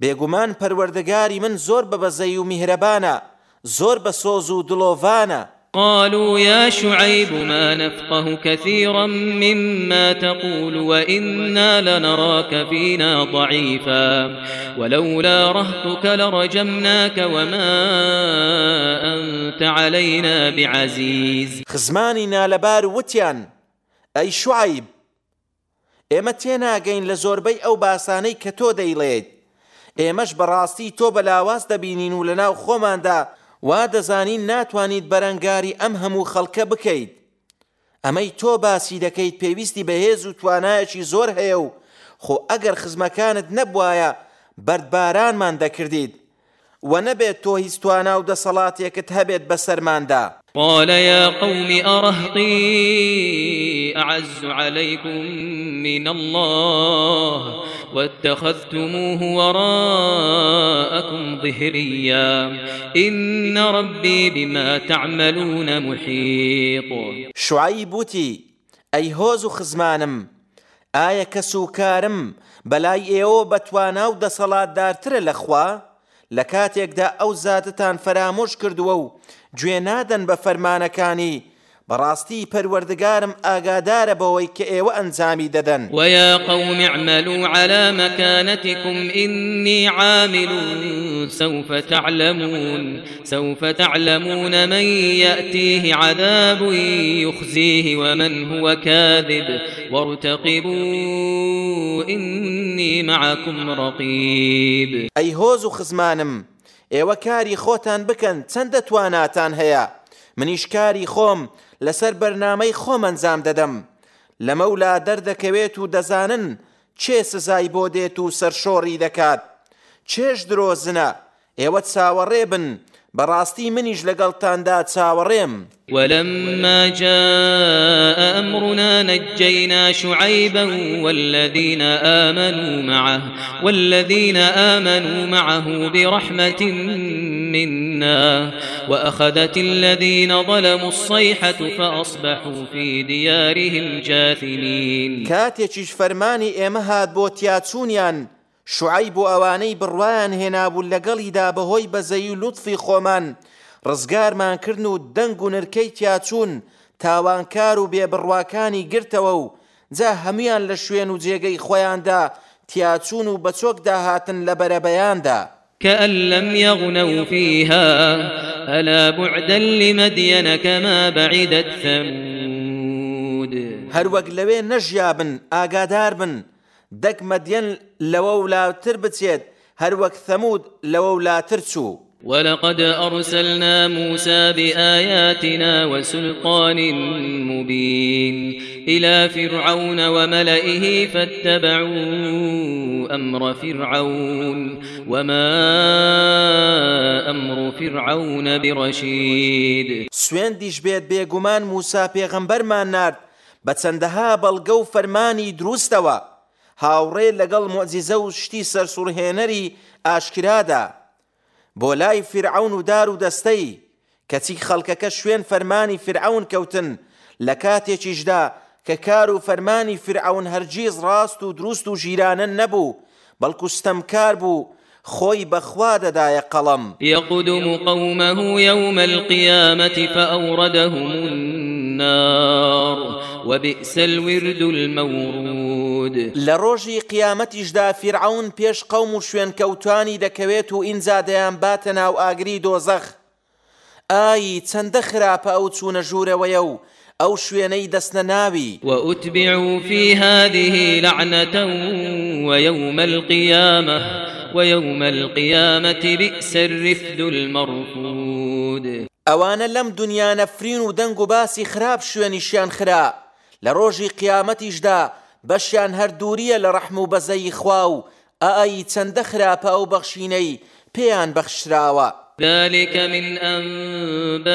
بێگومان پەروەردگاری من زۆر بەبەزەی و میهرەبانە، زۆر بە سۆز و دڵۆڤانە. قالوا يا شعيب ما نفقه كثيرا مما تقول وإنا لنراك فينا ضعيفا ولولا رهتك لرجمناك وما أنت علينا بعزيز. خزمانی نالەبار وتیان. ئەی شوعیب ئێمە تێناگەین لە زۆربەی ئەو باسانەی کە تۆ دەیڵێت. ئێمەش بەڕاستی تۆ بە لاواز دەبینین و لەناو خۆماندا وا دەزانین ناتوانیت بەرەنگاری ئەم هەموو خەڵکە بکەیت. ئەمەی تۆ باسی دەکەیت پێویستی بەهێز و توانایەکی زۆر هەیە و خۆ ئەگەر خزمەکانت نەبواە بەردبارانمان دەکردیت. و نەبێت تۆ هیچ توانا و دەسەڵاتێکت هەبێت بەسەرماندا. قال يا قوم أرهطي أعز عليكم من الله واتخذتموه وراءكم ظهريا إن ربي بما تعملون محيط شعیب وتی ئەی هۆز و خزمانم ئایا کەس و کارم بەلای ئێوە بەتوانا و دەسەڵاتدارترە لەخوا لە کاتێکدا ئەو زاتتان فرامۆش کردووە گوێ نادەن بە فەرمانەکانی. بەڕاستی پەروەردگارم ئاگادارە بەوەی کە ئێوە ئەنجامی دەدەن. ويا قوم اعملوا على مكانتكم إني عامل سوف تعلمون سوف تعلمون من يأتيه عذاب يخزيه ومن هو كاذب. وارتقبوا إني معكم رقيب. هۆز و خزمانم. ئێوە کاری خۆتان بکەن، چەندە تواناتان هەیە؟ منیش کاری خۆم لەسەر بەرنامەی خۆم ئەنجام دەدەم. لە مەولا دەردەکەوێت و دەزانن چێ سزای بۆ دێت و سەرشۆڕی دەکات. چێش درۆزنە ئێوە چاوەڕێ بن بەڕاستی منیش لەگەڵتاندا چاوەڕێم. ولما جاء أمرنا نجينا شعيبا والذين آمنوا معه والذين آمنوا معه برحمة منا. وأخذت الذين ظلموا الصيحة فأصبحوا في ديارهم جاثمين. ئێمە هات بۆ تیاچوونیان. شوعی بۆ ئەوانەی بڕوایان هێنابوو لەگەڵیدا بەهۆی بەزەی و لوتفی خۆمان. کردن و دەنگ و نرکەی تیاچوون تاوانکار و بێبڕواکانی گرتەوە و جا هەمویان لە شوێن و جێگەی خۆیاندا تیاچوون و بەچۆکدا هاتن لە بەرەبەیاندا. كأن لم يغنوا فيها ألا بعدا لمدين كما بعدت ثمود. هەروەک لەوێ نەژیابن ئاگادار بن دەک مەدیەن لەوە ولاوتر بچێت هەروەک ثەمود لەوە ولاتر چوو. ولقد أرسلنا موسى بآياتنا وسلطان مبين إلى فرعون وملئه فاتبعوا أمر فرعون وما أمر فرعون برشيد. سوێندیش بێت بێگومان موسا پێغەمبەرمان نرد بە چەندەها بەڵگە و فەرمانی دروستەوە. هاوڕێ لەگەڵ مۆزیزە و شتی سەرسوورهێنەری ئاشکرادا بۆ لای فرعون و دار و دەستەی، کەچی خەڵکەکە شوێن فەرمانی فرعون کەوتن، لە کاتێکیشدا کە کار و فەرمانی فرعون هەرگیز ڕاست و دروست و ژیرانە نەبوو، بەڵکو ستەمکار بوو، خۆی بەخوا دەدایە قەڵم يقدم قومه يوم القيامة فأوردهم النار وبئس الورد المورود. لە ڕۆژی قیامەتیشدا فرعون پێش قەوم و شوێن کەوتانی دەکەوێت و ئینزادەیان باتە ناو ئاگری دۆزەخ. ئای چەندە خراپە ئەو چوونە ژوورەوەیە و ئەو شوێنەی دەستنە ناوی. وأتبعوا في هذه لعنة ويوم القيامة ويوم القيامة بئس الرفد المرفود. ئەوانە لەم دنیا نەفرین و دەنگ و باسی خراپ شوێنیشیان خرا. لە ڕۆژی قیامەتیشدا بەشیان هەر دووریە لە ڕەحم و بەزەی خوا و ئای چەندە خراپە ئەو بەخشینەی پێیان بەخشراوە. ذلك من أنباء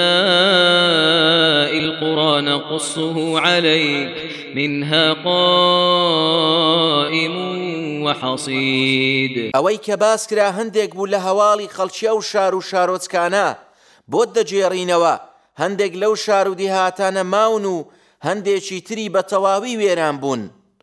القرى نقصه عليك منها قائم وحصيد. ئەوەی کە باس کرا هەندێک بوو لە هەواڵی خەڵکیە بۆ دەجێڕینەوە. هەندێک لەو شار و دیهاتانە ماون و هەندێکی تری بە تەواوی وێران بوون.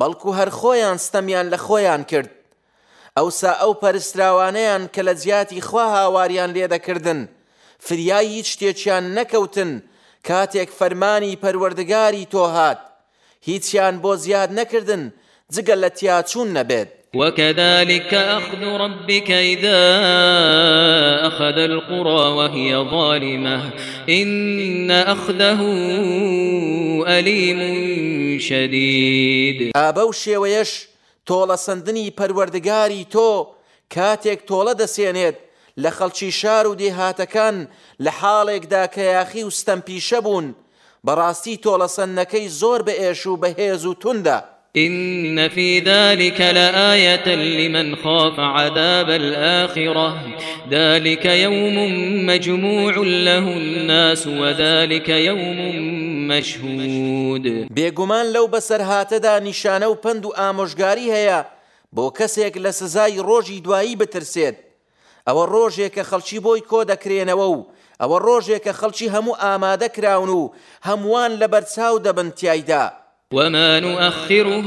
بەڵکو هەر خۆیان ستەمیان لە خۆیان کرد. ئەوسا ئەو پەرستراوانەیان کە لە جیاتی خوا هاواریان لێدەکردن. فریایی هیچ شتێکیان نەکەوتن. کاتێک فەرمانی پەروەردگاری تۆ هات. هیچیان بۆ زیاد نەکردن. جگە لە تیاچوون نەبێت. وكذلك أخذ ربك إذا أخذ القرى وهي ظالمة إن أخذه أليم شديد. ئابە و شێوەیەش، تۆڵە سندنی پەروەردگاری تۆ، کاتێک تۆڵە دەسێنێت لە خەڵکی شار و دێهاتەکان لە حاڵێکدا کە یاخی و ستەمپیشە بوون. بەڕاستی تۆڵە سندەکەی إن في ذلك لآية لمن خاف عذاب الآخرة ذلك يوم مجموع له الناس وذلك يوم مشهود بێگومان لەو بەسەر هاتەدا نیشانە و پند و ئامۆژگاری هەیە، بۆ کەسێک لە سزای ڕۆژی دوایی بترسێت. ئەوە ڕۆژێک کە خەڵکی بۆی کۆ دەکرێنەوە و ئەوە ڕۆژێک کە خەڵکی هەموو ئامادە کراون و هەمووان لە وما نؤخره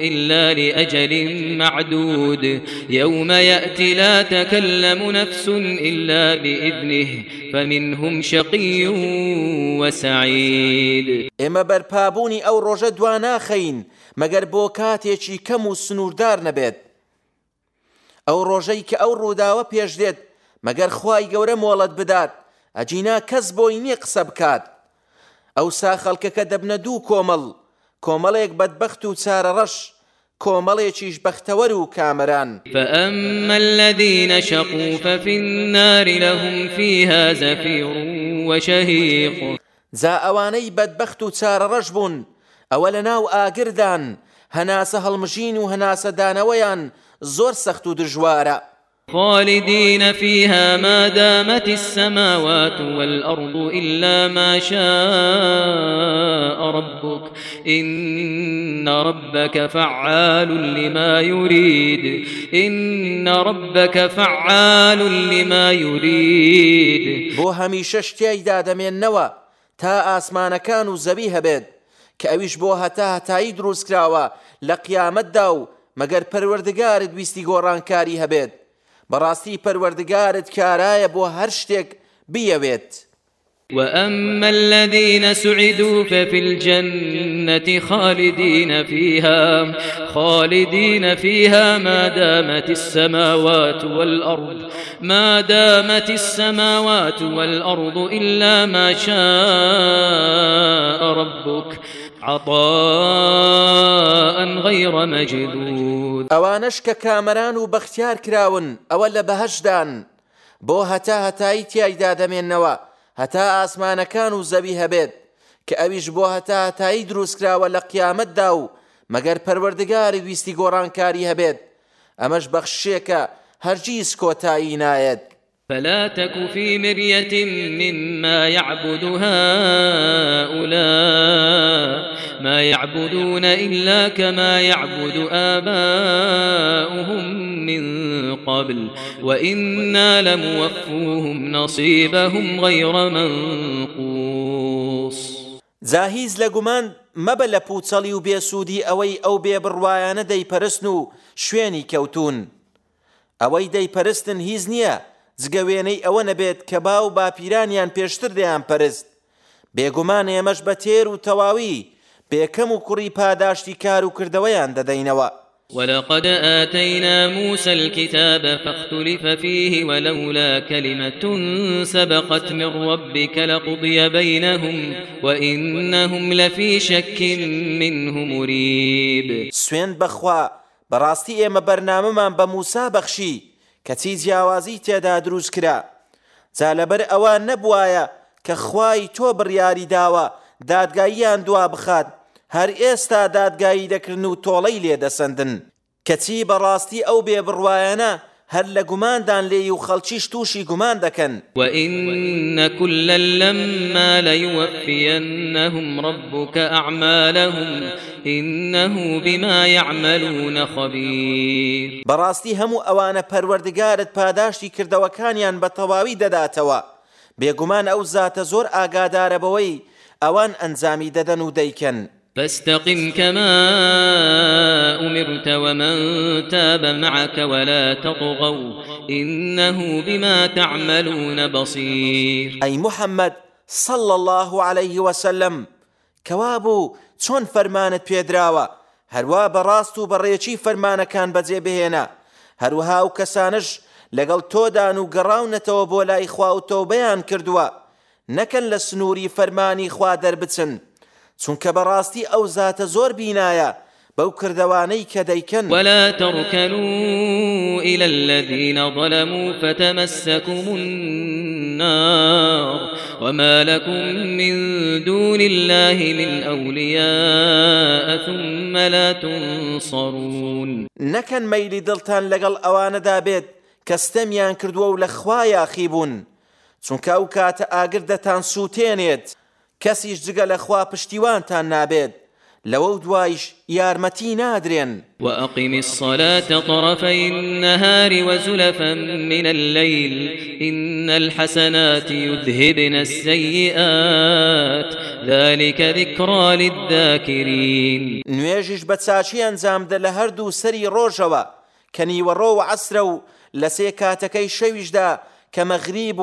إلا لأجل معدود يوم يأتي لا تكلم نفس إلا بإذنه فمنهم شقي وسعيد ئێمە بەرپابوونی ئەو ڕۆژە دواناخەین، مەگەر بۆ کاتێکی کەم و سنووردار نەبێت. ئەو ڕۆژەی کە ئەو ڕووداوە پێش دێت، مەگەر خوای گەورە مۆڵەت بدات، ئەجینا کەس بۆی نییە قسە بکات. ئەو سا خەڵکەکە دەبنە دوو کۆمەڵ. کۆمەڵێک بەدبەخت و چارە ڕەش کۆمەڵێکیش بەختەوەر و فأما الذين شقوا ففي النار لهم فيها زفير وشهيق. جا ئەوانەی بەدبەخت و چارە ڕەش بوون. ئەوە لە ناو ئاگردان هەناسە هەڵمژین و هەناسە دانەوەیان زۆر سەخت و دژوارە. خالدين فيها ما دامت السماوات والأرض إلا ما شاء ربك إن ربك فعال لما يريد إن ربك فعال لما يريد بو بۆ هەمیشە شتیایدا دەمێننەوە تا ئاسمانەکان و زەوی هەبێت، کە ئەویش بۆ هەتا هەتایی دروست کراوە، لە قیامەتدا و مەگەر پەروەردگارت ویستی گۆڕانکاری بەڕاستی پەروەردگارت کارایە بۆ هەر شتێک بیەوێت. وأما الذين سعدوا ففي الجنة خالدين فيها خالدين فيها ما دامت السماوات والأرض، ما دامت السماوات والأرض إلا ما شاء ربك. عطاء غير مجدود. ئەوانش کە کامەران و بەختیار کراون، ئەوە لە بەهشدان بۆ هەتا هەتایی تایدا دەمێننەوە، هەتا ئاسمانەکان و زەوی هەبێت، کە ئەویش بۆ هەتا هەتایی دروستکراوە لە قیامەتدا و مەگەر پەروەردگاری ویستی گۆڕانکاری هەبێت. ئەمەش بەخشێکە هەرگیز کۆتایی نایەت. فلا تك في مرية مما يعبد هؤلاء ما يعبدون إلا كما يعبد آباؤهم من قبل وإنا لموفوهم نصيبهم غير منقوص. زاهیز لە گومان مەبە لە پوچەڵی و بێسوودی ئەوەی ئەو بێ بڕوایانە دەیپەرستن و شوێنی کەوتون. ئەوەی دەیپەرستن هیچ نییە. جگە وێنەی ئەوە نەبێت کە با و باپیرانیان پێشتر دەیان پەرست. بێگومان ئێمەش بە تێر و تەواوی بێکەم و کوڕی پاداشتی کار و کردەوەیان دەدەینەوە. ولقد آتينا موسى الكتاب فاختلف فيه ولولا كلمة سبقت من ربك لقضي بينهم وإنهم لفي شك منه مريب. سوين بخوا براستي ايما برناممان بموسى بخشي كتي جیاوازی تێدا دروست کرا. جا لەبەر ئەوان نەبوایە کە خوای تۆ بڕیاری داوە، دادگاییان دوا بخات. هەر ئێستا دادگایی دەکردن و تۆڵەی لێدەسەندن کەچی بەڕاستی ئەو بێ بڕوایانە هەر لە گوماندان لێی و خەڵکیش تووشی گومان دەکەن. وإن كلا لما ليوفينهم ربك أعمالهم إنه بما يعملون خبير. بەڕاستی هەموو ئەوانە پەروەردگارت پاداشتی کردەوەکانیان بە تەواوی دەداتەوە. بێگومان ئەو زاتە زۆر ئاگادارە بەوەی ئەوان ئەنجامی دەدەن و دەیکەن. فاستقم كما أمرت ومن تاب معك ولا تطغوا إنه بما تعملون بصير. أي محمد صلى الله عليه وسلم، كوابو چۆن فەرمانت پێدراوە هەروە بەڕاست و بەڕێکی فەرمانەکان بەجێ بهێنا هەروەها و کەسانش لەگەڵ تۆدان و گەڕاونەتەوە بۆ لای خوا و تۆبەیان کردووە نەکەن لە سنووری فەرمانی خوا دەربچن. چونکە بەڕاستی ئەو زاتە زۆر بینایە. بەو کردوانەی کە دەیکەن. ولا تركنوا إلى الذين ظلموا فتمسكم النار وما لكم من دون الله من أولياء ثم لا تنصرون. دڵتان لەگەڵ ئەوانەدا بێت کەستەمیان کردووە و لە خوایە خیبوون چونکە ئەو کاتە ئاگر دەتان سووتێنێت. کەسیش جگە لە خوا پشتیوانتان نابێت. لو دوايش يارمتي نادرين وأقم الصلاة طرفي النهار وزلفا من الليل. إن الحسنات يذهبن السيئات. ذلك ذكرى للذاكرين. نواجش بتساشي انزام دل هردو سري روجوا كني ورو عسرو لسيكاتكي شويجدا كمغريب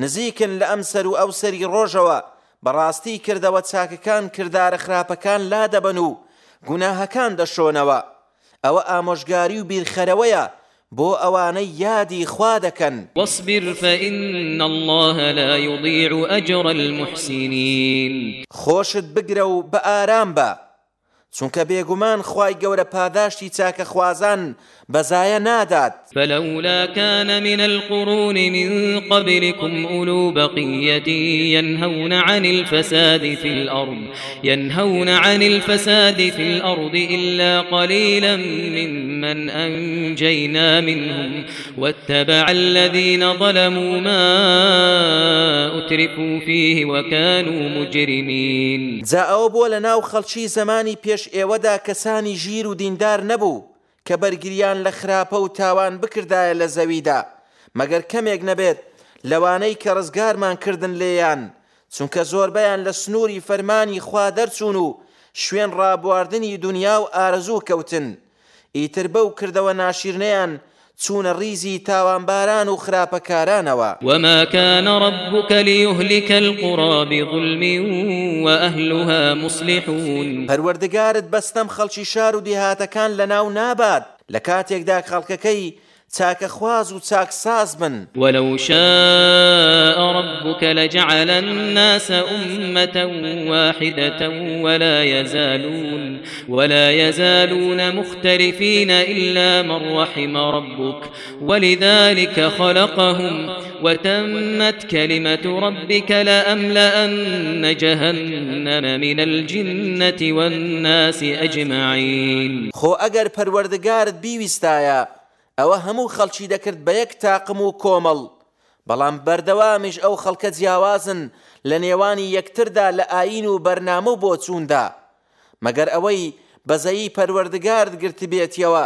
وعيشاو بيانية نزيكن لأمسر أو سري روجوا بەڕاستی کردەوە چاکەکان کردارە خراپەکان لا دەبن و گوناهەکان دەشۆنەوە. ئەوە ئامۆژگاری و بیرخەرەوەیە. بۆ ئەوانەی یادی خوا دەکەن. وەصبر فإن الله لا يضيع أجر المحسنين. خۆشت بگرە و بە ئارام بە. چونکە بێگومان خوای گەورە پاداشتی چاکە خوازان بەزایە نادات. فلولا كان من القرون من قبلكم أولو بقية ينهون عن الفساد في الأرض ينهون عن الفساد في الأرض إلا قليلا ممن أنجينا منهم. واتبع الذين ظلموا ما أترفوا فيه وكانوا مجرمين. جاء أبو لنا وخلشي زماني بيش إيودا كساني جير ديندار نبو. کە بەرگریان لە خراپە و تاوان بکردایە لە زەویدا. مەگەر کەمێک نەبێت، لەوانەی کە ڕزگارمان کردن لێیان، چونکە زۆربیان لە سنووری فەرمانی خوا دەرچوون و شوێن ڕابواردنی دنیا و ئارزوو کەوتن. ئیتر بەو کردەوە ناشیرنیان چونە ڕیزی تاوانباران و خراپەکارانەوە. وما كان ربك ليهلك القرى بظلم وأهلها مصلحون. پەروەردگارت بەستەم خەڵکی شار و دیهاتەکان لەناو نابات لە کاتێکدا خەڵکەکەی چاکە خواز و چاک ساز بن. ولو شاء ربك لجعل الناس أمة واحدة ولا يزالون ولا يزالون مختلفين إلا من رحم ربك. ولذلك خلقهم وتمت كلمة ربك لأملأن جهنم من الجنة والناس أجمعين. خو أجر پروردگارت بيوستايا ئەوە هەموو خەڵکی دەکرد بە یەک تاقم و کۆمەڵ. بەڵام بەردەوامیش ئەو خەڵکە جیاوازن لە نێوانی یەکتردا لە ئاین و بەرنامە بۆ چووندا مەگەر ئەوەی بەزەیی پەروەردگارد گرت بێتیەوە،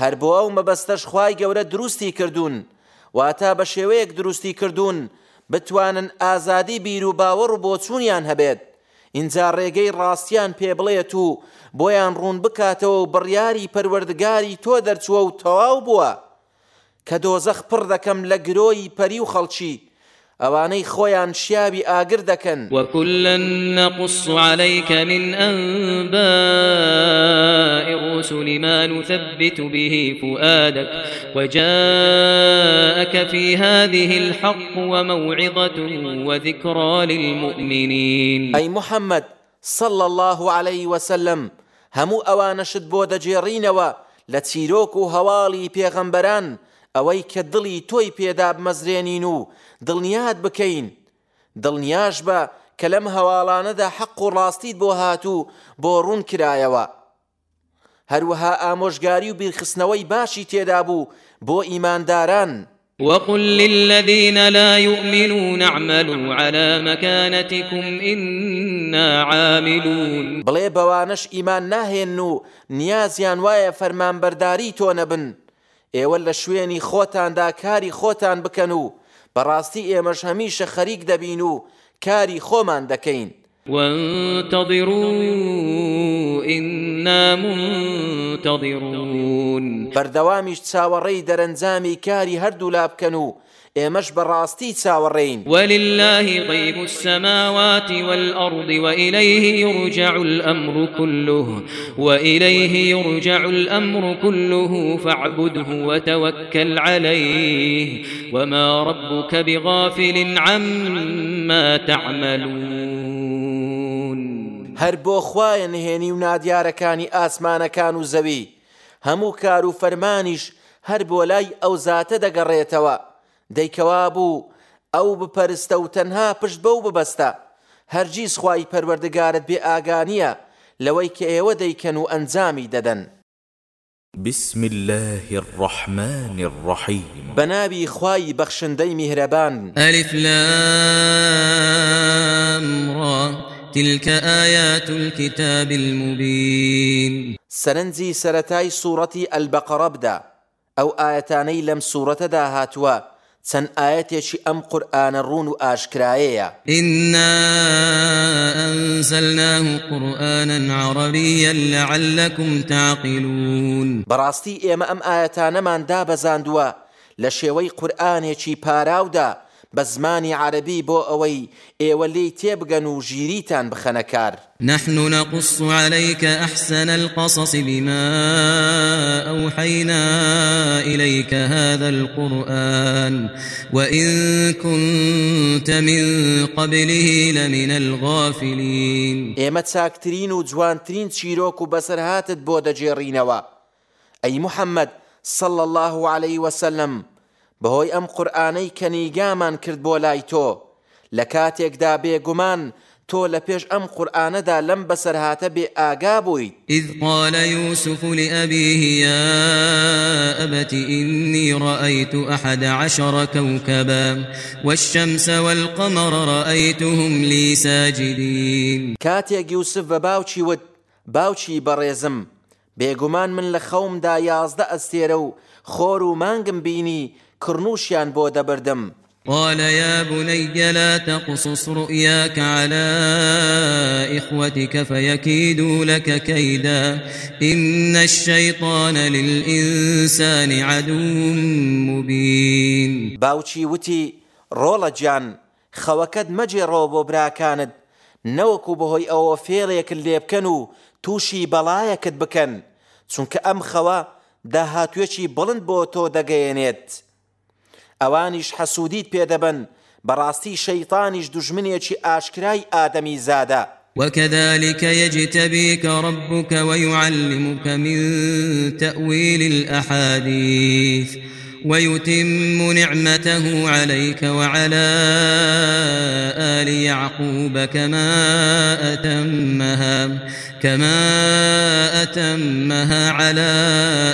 هەر بۆ ئەو مەبەستەش خوای گەورە دروستی کردوون، واتا بە شێوەیەک دروستی کردوون، بتوانن ئازادی بیر و باوەڕ و بۆچوونیان هەبێت. اینجا ڕێگەی ڕاستیان پێ بڵێت و بۆیان ڕوون بکاتەوە و بڕیاری پەروەردگاری تۆ دەرچووە و تەواو بووە. کە دۆزەخ پڕ دەکەم لە گرۆی پەری و خەڵکی ئەوانەی خۆیان شیابی ئاگر دەکەن. وكلا نقص عليك من الرسل ما نثبت به فؤادك وجاءك في هذه الحق وموعظة وذكرى للمؤمنين. أي محمد صلى الله عليه وسلم همو دەجێڕینەوە لە چیرۆک و هەواڵی پێغەمبەران ئەوەی کە دڵی تۆی پێدا بمەزرێنین و دڵنیات بکەین. دڵنیاش بە کە لەم هەواڵانەدا حەق و ڕاستیت بۆ هاتوو بۆ ڕوون کرایەوە. هەروەها ئامۆژگاری و بیرخستنەوەی باشی تێدا بوو بۆ ئیمانداران. وقل للذين لا يؤمنون اعملوا على مكانتكم إنا عاملون. بڵێ بەوانش ئیمان ناهێن و نیازیان وایە فەرمانبەرداری تۆ نەبن. ئێوە لە شوێنی خۆتاندا کاری خۆتان بکەن و بەڕاستی ئێمەش هەمیشە خەریک دەبین و کاری خۆمان دەکەین. وانتظروا إنا منتظرون. بەردەوامیش چاوەڕێی دەرەنجامی کاری هەردوو لا بکەن و ئێمەش بەڕاستی چاوەڕێین ولله غيب السماوات والأرض وإليه يرجع الأمر كله وإليه يرجع الأمر كله فاعبده وتوكل عليه. وما ربك بغافل عما تعملون. هەر بۆ خوایە نهێنی و نادیارەکانی ئاسمانەکان و زەوی هەموو کار و فەرمانیش هەر بۆ لای ئەو زاتە دەگەڕێتەوە. دەیکەوا بوو. ئەو بپەرستە و تەنها پشت بەو ببەستە. هەرگیز خوای پەروەردگارت بێ ئاگانیە لەوەی کە ئێوە دەیکەن و ئەنجامی دەدەن. بسم الله الرحمن الرحيم بنابي خواي بخشندي مهربان ألف لام را. تلك آيات الكتاب المبين. سرنزي سرتاي سورة البقرة بدا. أو آيتاني لم سورة دا هاتوا چەند ئاەتێکی ئەم قورآانە ڕون و ئاشکرایەیە. إنا أنزلناه قرآنا عربيا لعلكم تعقلون. بەڕاستی ئێمە ئەم ئاەتانەمان دابەزاندووە. لە شێوەی قورآانێکی پاراودا بە زمانی عربی بۆ ئەوەی ئێوە لێی تێبگەن و ژیریتان بخەنە کار. نحن نقص عليك أحسن القصص بما أوحينا إليك هذا القرآن وإن كنت من قبله لمن الغافلين. ئێمە چاکترین و جوانترین چیرۆک و بەسەرهاتت بۆ دەجێڕینەوە. ئەی محەممەد صلى الله عليه وسلم بەهۆی ئەم قورآانەی کە نیگامان کرد بۆ لای تۆ. لە کاتێکدا بێگومان تۆ لە پێش ئەم قورآانەدا لەم بەسەرهاتە بێ ئاگا بوویت. إذ قال يوسف لأبيه يا أبت إني رأيت أحد عشر كوكبا والشمس والقمر رأيتهم لي ساجدين. کاتێک یوسف بە باوچی وت باوچی بەڕێزم. بێگومان من لە خەومدا یازدە ئەستێرە و خۆر و مانگم بینی کڕنووشیان بۆ دەبردم قال يا بني لا تقصص رؤياك على إخوتك فيكيدوا لك كيدا إن الشيطان للإنسان عدو مبين باوچی وتی ڕۆڵە گیان خەوەکەت مەجێڕەوە بۆ براکانت نەوەکو بەهۆی ئەوە فێڵێکت لێ بکەن و تووشی بەڵایەکت بکەن چونکە ئەم خەوە داهاتوێکی بڵند بۆ تۆ دەگەیەنێت ئەوانیش حەسوودیت پێدەبن بەڕاستی شەیطانیش دژمنێکی ئاشکرای ئادەمی زادە. وكذلك يجتبيك ربك ويعلمك من تأويل الأحاديث. ويتم نعمته عليك وعلى آل يعقوب كما أتمها كما أتمها على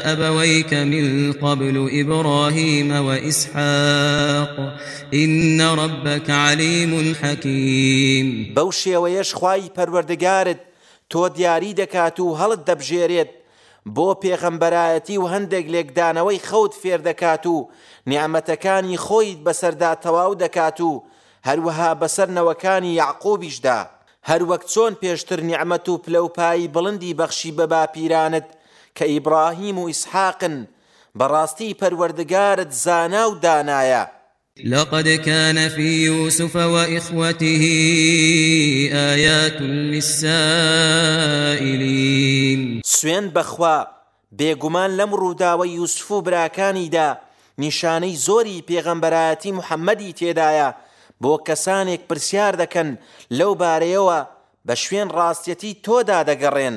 أبويك من قبل إبراهيم وإسحاق. إن ربك عليم حكيم. بوشي ويش خواي پروردگارت تو دیاری دەکات و هەڵت دەبژێرێت. بۆ پێغەمبەرایەتی و هەندێک لێکدانەوەی خەوت فێر دەکات و نیعممەتەکانی خۆیت بەسەردا تەواو دەکات و هەروەها بەسەر نەوەکانی یعقۆبیشدا هەروەک چۆن پێشتر نیعممەت و پلەپایی بڵندی بەخشی بە باپیرانت کە ئیبراهیم و ئیسحاقن بەڕاستی پەروەردگارت زانا و دانایە. لقد كان في يوسف وإخوته آيات للسائلين. سوێن بەخوا، بێگومان لەم ڕووداوە یوسف و براکانیدا نیشانەی زۆری پێغەمبەرایەتی محەممەدی تێدایە، بۆ کەسانێک پرسیار دەکەن لەو بارەیەوە بە شوێن ڕاستەتی تۆدا دەگەڕێن.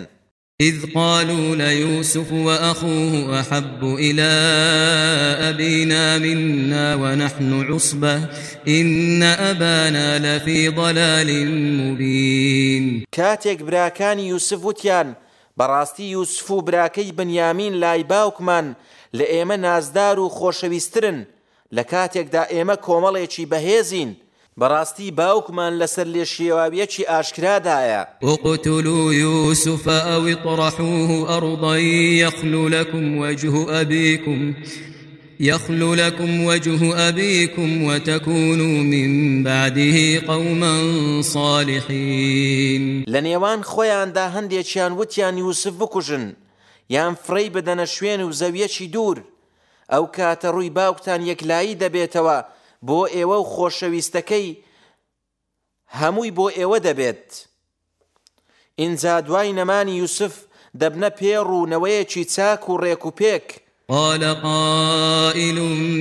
إذ قالوا ليوسف وأخوه أحب إلى أبينا منا ونحن عصبة إن أبانا لفي ضلال مبين. كاتيك براكان يوسف وتيان براستي يوسف براكي بنيامين لاي باوكمان لإيما نازدار خوشويسترن لكاتيك دا إيما كوماليشي بهيزين بەڕاستی باوکمان لەسەر لێ شێواویەکی ئاشکرادایە. وقتلوا يوسف أو اطرحوه أرضا يخل لكم وجه أبيكم يخل لكم وجه أبيكم وتكونوا من بعده قوما صالحين. لنيوان خويان دا هنديچيان وتيان يوسف بكوجن يان فري بدن شوين و زەویەکی دوور ئەو کاتە ڕووی باوکتان یەکلایی دەبێتەوە بۆ ئێوە و خۆشەویستەکەی. هەمووی بۆ ئێوە دەبێت. ئینجا دوای نەمانی یوسف دەبنە پێڕوونەوەیەکی چاک و ڕێک و پێک. قال قائل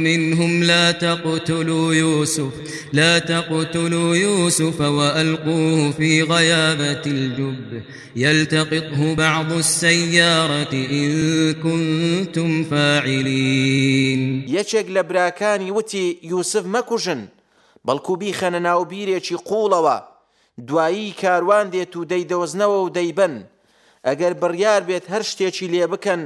منهم لا تقتلوا يوسف، لا تقتلوا يوسف وألقوه في غيابة الجب. يلتقطه بعض السيارة إن كنتم فاعلين. يشك لبراكاني وتي يوسف مكوجن بەڵکو بیخەنە ناو بیرێکی قوڵەوە. دوایی کاروان دێت و دەیدەوەزنەوە و دەیبن ئەگەر بڕیار بێت هەر شتێکی لێ بکەن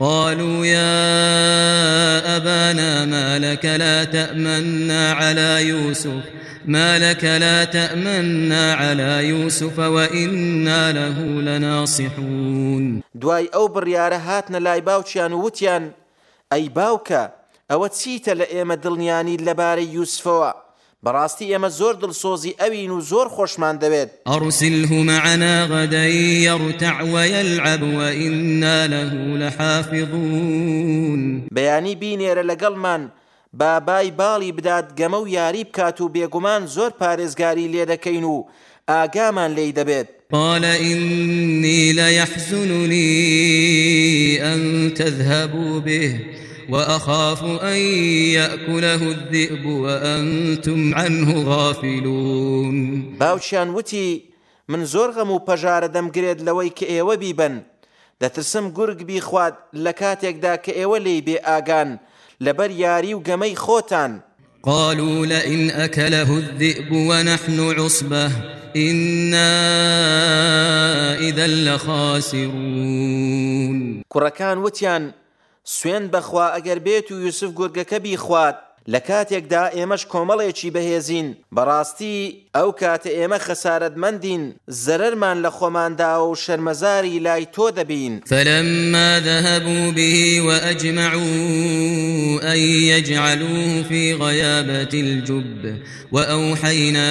قالوا يا أبانا ما لك لا تأمنا على يوسف، ما لك لا تأمنا على يوسف وإنا له لناصحون. دواي أو بريارة هاتنا لاي باوچيان ووتيان أي باوكا أو تسيت لإيمة دلنياني لباري يوسفوا بەڕاستی ئێمە زۆر دڵسۆزی ئەوین و زۆر خۆشمان دەوێت. ئەڕسیله معنا غەدەی یڕتەعوەیە العبوە ئنا له لەحافظون بەیانی بینێرە لەگەڵمان بابای باڵی بدات گەمە و یاری بکات و بێگومان زۆر پارێزگاری لێ دەکەین و ئاگامان لی دەبێت. قال إني ليحزنني أن تذهبوا به. وأخاف أن يأكله الذئب وأنتم عنه غافلون. باوشان وتي من زۆر غەم و پەژارە دەمگرێت لەوەی کە ئێوە بیبن. دەترسم گورگ بیخوات لە کاتێکدا کە ئێوە لێی بێ ئاگان لەبەر یاری و گەمەی خۆتان. قالوا لئن أكله الذئب ونحن عصبة إنا إذا لخاسرون. كركان وتيان سوێن بەخوا ئەگەر بێت و یوسف گورگەکە بیخوات، لە کاتێکدا ئێمەش کۆمەڵێکی بەهێزین. بەڕاستی ئەو کاتە ئێمە خەسارەتمەندین، زەرەرمان لە خۆماندا و شەرمەزاری لای تۆ دەبین. فلما ذهبوا به وأجمعوا أن يجعلوه في غيابة الجب وأوحينا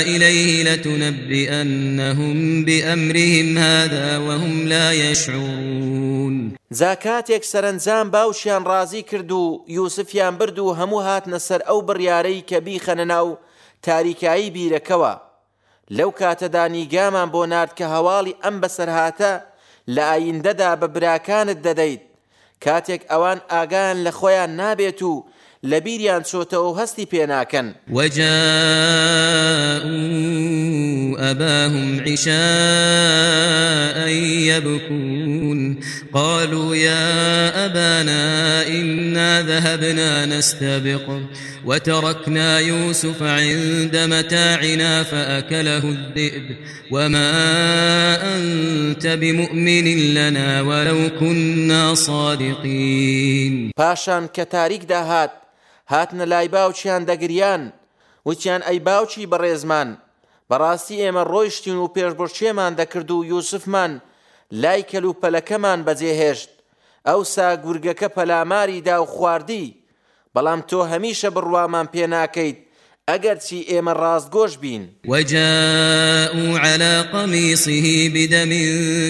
إليه لتنبئنهم بأمرهم هذا وهم لا يشعرون. زاکاتێک سەرنجام باوشیان ڕازی کرد و یوسفیان برد و هەموو هاتنە سەر ئەو بڕیارەی کە بیخەنە ناو تاریکایی بیرەکەوە. لەو کاتەدا نیگامان بۆ نرد کە هەواڵی ئەم بەسەرهاتە لە ئایندەدا بە براکانت دەدەیت. کاتێک ئەوان ئاگان لە خۆیان نابێت و لبيريان چۆتەوە هەستی پێناکەن. وجاءوا أباهم عشاء يبكون. قالوا يا أبانا إن أنا ذهبنا نستبق وتركنا يوسف عند متاعنا فأكله الذئب. وما أنت بمؤمن لنا ولو كنا صادقين. پاشان کە تاریک داهات هاتنە لای باوچیان دەگریان وتیان ئەی باوچی بەڕێزمان. بەڕاستی ئێمە ڕۆیشتین و پێشبڕچێمان دەکرد و یوسفمان لای کەل و پەلەکەمان بەجێهێشت. ئەو سا گورگەکە پەلاماری دا و خواردی بەڵام تۆ هەمیشە بڕوامان پێ ناکەیت ئەگەر چی ئێمە ڕاستگۆش بین. وجاءوا على قميصه بدم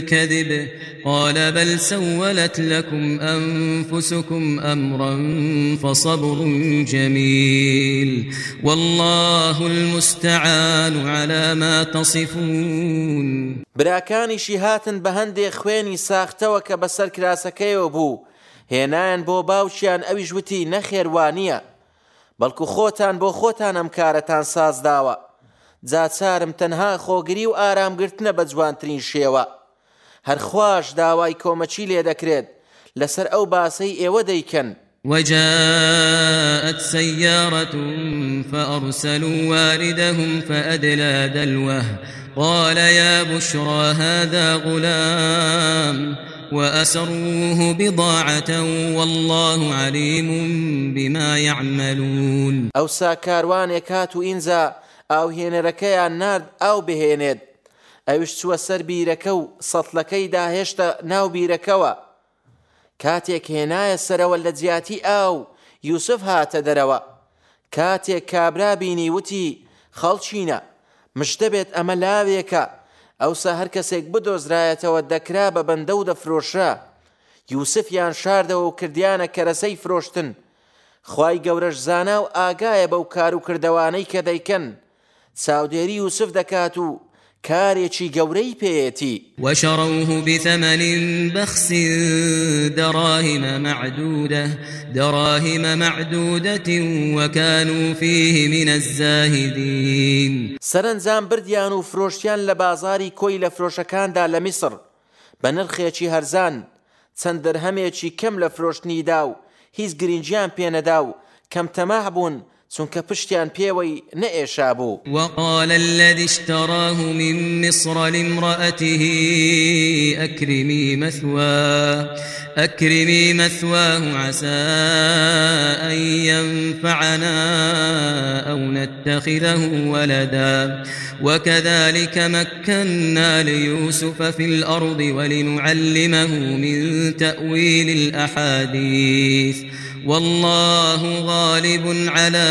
كذب. قال بل سولت لكم أنفسكم أمرا فصبر جميل. والله المستعان على ما تصفون. براکانیشی هاتن بە هەندێک خوێنی ساختەوە کە بەسەر کراسەکەیەوە بوو هێنایان بۆ باوچیان ئەویش وتی نەخێوانییە بەڵکو خۆتان بۆ خۆتان ئەم کارەتان سازداوە جا چارم تەنها خۆگری و ئارامگرتنە بە جوانترین شێوە. هەرخواش داوای کۆمەچی لێ دەکرێت، لەسەر ئەو باسەی ئێوە دەیکەن. وجاءت سيارة فأرسلوا واردهم فأدلى دلوه. قال يا بشرى هذا غلام. وأسروه بضاعة والله عليم بما يعملون. ئەو ساکاروانێک هات و ئینجا ئاو هێنەرەکەیان نرد ئاو بهێنێت. ئەوش چووە سەر بیرەکە و سەتلەکەی داهێشتا ناو بیرەکەوە. کاتێک هێنایە سەرەوە لە جیاتی ئاو، یوسف هاتە دەرەوە. کاتێک کابرا بینی وتی، خەڵچینە. مشتە ئەمە لاوێکە. ئەوسا هەر کەسێک بدۆزرایەتەوە دەکرا بە بەندە و دەفرۆشرا. یوسفیان شاردەوە و کردیانە کەرەسەی فرۆشتن. خی گەورەش زانا و ئاگایە بەو کار و کردوانەی کە دەیکەن. چاودێری یوسف دەکات و کارێکی گەورەی پێێتی وشروه بثمن بخس دراهم معدودة دراهم معدودة وكانوا فيه من الزاهدين. سەرنجام بردیان و فرۆشتیان لە بازاری کۆی لە فرۆشەکاندا لە میسر. بە نرخێکی هەرزان چەند دەرهەمێکی کەم لە فرۆشتنیدا و هیچ گرنجیان پێنەدا و کەم تەماح بوون چونکە پشتیان پێوەی نەئێشا بوو. وقال الذي اشتراه من مصر لامرأته، أكرمي مثواه أكرمي مثواه، عسى أن ينفعنا أو نتخذه ولدا. وكذلك مكنا ليوسف في الأرض ولنعلمه من تأويل الأحاديث. والله غالب على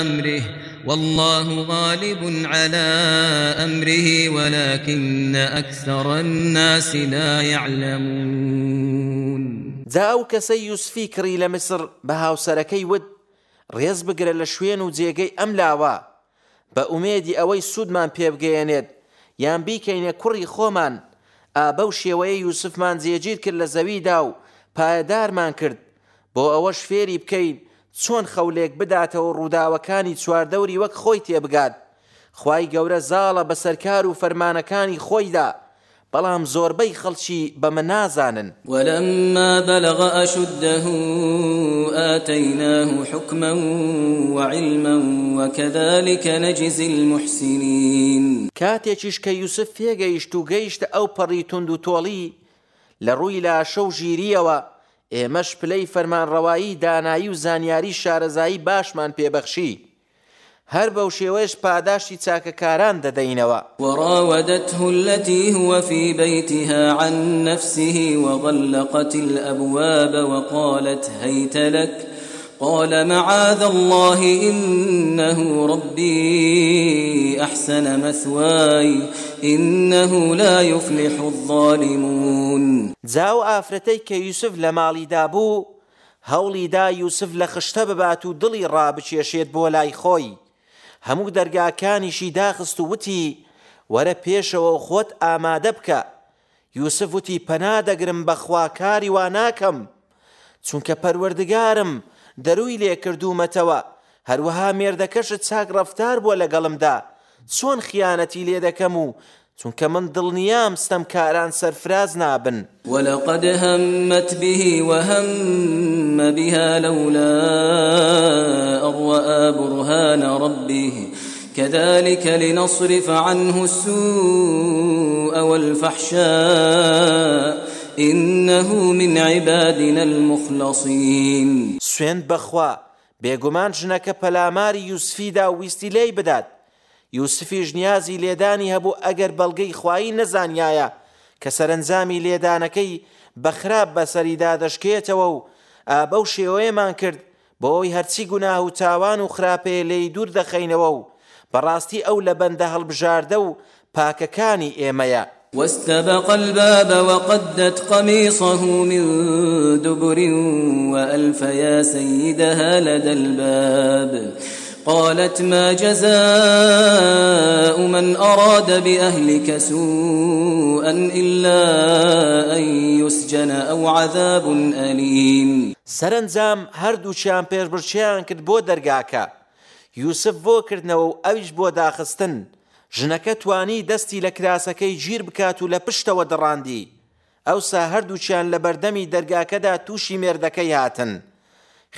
أمره، والله غالب على أمره، ولكن أكثر الناس لا يعلمون. جا ئەو کەسەی یوسفی کڕی لە مسر بە هاوسەرەکەی ود، ڕێز بگرە لە شوێن و جێگەی ئەم لاوە. بە ئومێدی ئەوەی سوودمان پێبگەیەنێت یان بیکەینە کوڕی خۆمان، ئابە و شێوەیە یوسفمان جێگیر کرد لە زەویدا و پایەدارمان کرد. بۆ ئەوەش فێری بکەین چۆن خەولێک بداتەوە ڕووداوەکانی چواردەوری وەک خۆی تێبگات. خی گەورە زاڵە بە سەرکار و فەرمانەکانی خۆیدا بەڵام زۆربەی خەڵکی بەمە نازانن. ولما بلغ أشده آتيناه حكما وعلما وكذلك نجزي المحسنين. کاتێکیش کە یوسف پێگەیشت و گەیشتە ئەو پەڕی تونند و تۆڵی لە ڕووی لاشە و ژیریەوە ئێمەش پلەی فەرمانڕەوایی دانایی و زانیاری شارەزایی باشمان پێبەخشی. هەر بەو شێوەش پاداشی چاکەکاران دەدەینەوە. وراودته التي هو في بيتها عن نفسه وغلقت الأبواب وقالت هيت لك قال معاذ الله إنه ربي أحسن مثواي إنه لا يفلح الظالمون. جاو ئافرەتەی کە یوسف لە ماڵیدا بوو هەوڵی دا یوسف لە خشتە ببات و دڵی ڕابچێشێت بۆ لای خۆی. هەموو دەرگاکانیشی داخست و وتی، وەرە پێشەوە خۆت ئامادە بکە. یوسف وتی پەنا دەگرم بەخواکاری وا ناکەم، چونکە پەروەردگارم دەروی لێ کردومەتەوە. هەروەها مێردەکەشت چاک ڕفتار بووە لەگەڵمدا. چۆن خیانەتی لێ دەکەم و؟ چونکە من دڵنیام ستەم کاران سەرفراز نابن. ولقد همت به وهم بها لولا أرواء برهان ربه. كذلك لنصرف عنه السوء والفحشاء. إنه من عبادنا المخلصين. سوێن بەخوا، بێگومان ژنەکە پەلاماری یوسفیدا ویستی لێی بدات. یوسفیش نیازی لێدانی هەبوو ئەگەر بەڵگەی خوایی نەزانایە کە سەرنجامی لێدانەکەی بەخراپ بەسەریدا دەشکێتەوە و ئابە و شێوەیەمان کرد بۆی هەرچی گوناه و تاوان و خراپێ لی دوور دەخەینەوە و بەڕاستی ئەو لە بەندە هەڵبژاردە و پاکەکانی ئێمەیە. واستبق الباب وقدت قميصه من دبر وألف يا سيدها لدى الباب. قالت ما جزاء من أراد بأهلك سوءا إلا أن يسجن أو عذاب أليم. سەرنجام هەردووچیان پێشبڕچیان کرد بۆ دەرگاکە. یوسف بۆ کردنەوە و ئەویش بۆ داخستن. ژنەکە توانی دەستی لە کراسەکەی گیر بکات و لە پشتەوە دڕاندی ئەوسا هەردووچیان لە بەردەمی دەرگاکەدا تووشی مێردەکەی هاتن.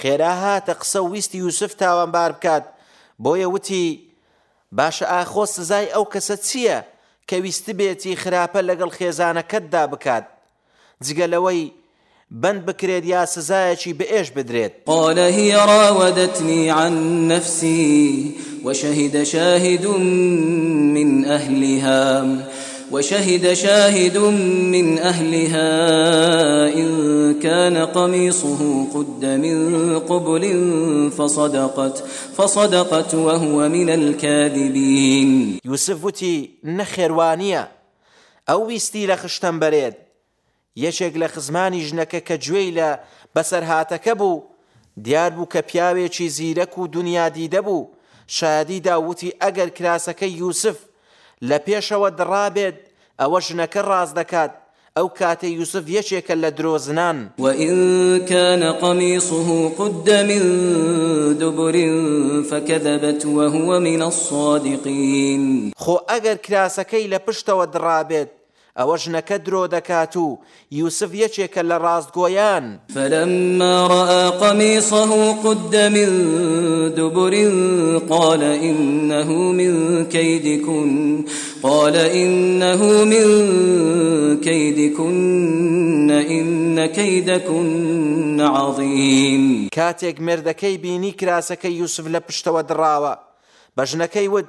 خێرا هاتە قسە ویستی یوسف تاوانبار بکات. بۆیە وتی، باشە ئاخۆ سزای ئەو کەسە چییە کە ویست بێتی خراپە لەگەڵ خێزانەکەتدا بکات؟ جگەلەوەی بند بکرێت یا سزایەکی بەئێش بدرێت؟ قال هي راودتني عن نفسي وشهد شاهد من أهلها، وشهد شاهد من أهلها. إن كان قميصه قد من قبل فصدقت فصدقت وهو من الكاذبين. یوسف وتی نەخێوانییە ئەو ویستی لە خشتم بەرێت. یەکێک لە خزمانی ژنەکە کە گوێی لە بەسەرهاتەکە بوو، دیار بوو کە پیاوێکی زیرەک و دنیا دیدە بوو شادی داوتی ئەگەر کراسەکەی یوسف لە پێشەوە دڕابێت ئەوە ژنەکە ڕاز دەکات. ئەو کاتە یوسف یەکێکە لە درۆزنان. كان قميصه قد من دبر فكذبت وهو من الصادقين. خۆ ئەگەر کراسەکەی لە پشتەوە دڕابێت ئەوە ژنەکە درۆ دەکات و یوسف یەکێکە لە ڕاستگۆیان فلما رأى قميصه قد من دبر قال إنه من كيدكن قال إنه من كيدكن إن كيدكن عظيم. بینی کراسەکەی یوسف لە پشتەوە دڕاوە بە ژنەکەی ود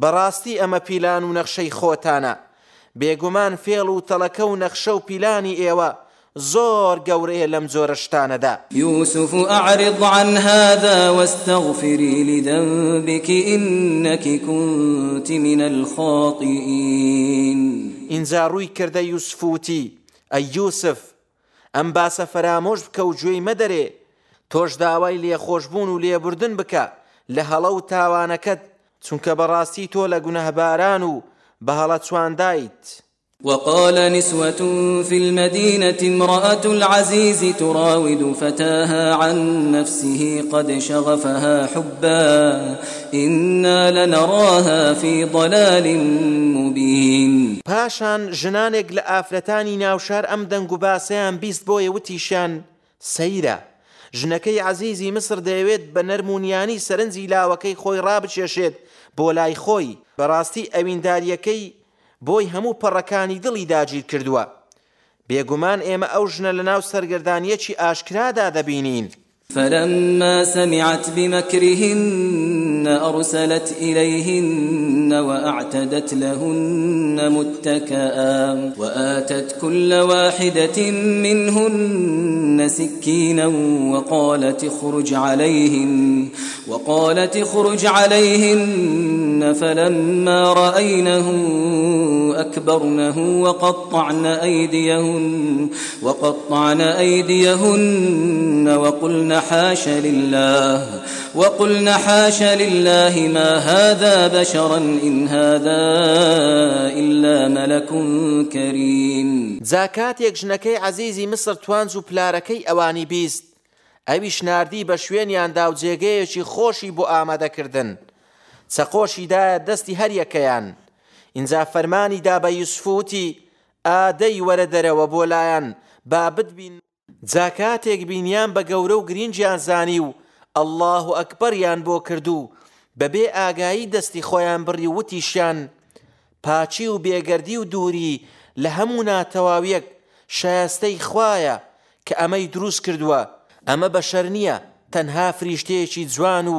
بەڕاستی ئەمە پیلان و نەخشەی خۆتانە. بێگومان فێڵ و تەڵەکە و نەخشە و پیلانی ئێوە زۆر گەورەیە لەم جۆرە شتانەدا. يوسف أعرض عن هذا واستغفري لذنبك إنك كنت من الخاطئين. ئینجا ڕووی کردە یوسفوتی ئەی یوسف ئەم باسە فەرامۆش بکە و گوێی مەدەرێ تۆش داوای لێخۆشببوون و لێبوردن بکە لە هەڵە و تاوانەکەت چونکە بەڕاستی تۆ لە گونەهباران و بە هەڵە چواندایت وقال نسوة في المدينة امرأة العزيز تراود فتاها عن نفسه قد شغفها حبا إنا لنراها في ضلال مبين پاشان ژنانێک لە ئافرەتانی ناوشار ئەم دەنگ و باسەیان بیست بۆیە وتیشان سەیرە ژنەکەی عزیزی مسر دەیەوێت بە نەرمونیانی سەرنجی لاوەکەی خۆی ڕابچێشێت بۆ لای خۆی بەڕاستی ئەوینداریەکەی بۆی هەموو پەڕەکانی دڵی داگیر کردووە. بێگومان ئێمە ئەو ژنە لە ناو سەرگردانیەکی ئاشکرادا دەبینین. فلما سمعت بمكرهن أرسلت إليهن وأعتدت لهن متكئا وآتت كل واحدة منهن سكينا وقالت اخرج عليهن وقالت اخرج عليهن فلما رأينه أكبرنه وقطعن أيديهن وقطعن أيديهن وقلن حاش لله، وقلن حاش لله ما هذا بشرا إن هذا إلا ملك كريم. زاکاتێک ژنەکەی عزیزی مسر توانج و پلارەکەی ئەوانی بیست. ئەویش نردی بە شوێنیاندا و جێگەیەکی خۆشی بۆ ئامادەکردن. چەقۆشیدایە دەستی هەریەکەیان. اینجا فەرمانی دا بە یوسفوتی، ئادەی وەرە دەرەوە بۆ لایەن. با بتبین جاکاتێک بینیان بە گەورە و گرینجیان زانی و ئەلله و ئەکبەریان بۆ کردو بەبێ ئاگایی دەستی خۆیان بڕی وتیشیان. پاچی و بێگەردی و دووری لە هەموو ناتەواویەک شایستەی خوایە کە ئەمەی دروست کردووە. ئەمە بەشەر نییە تەنها فریشتەیەکی جوان و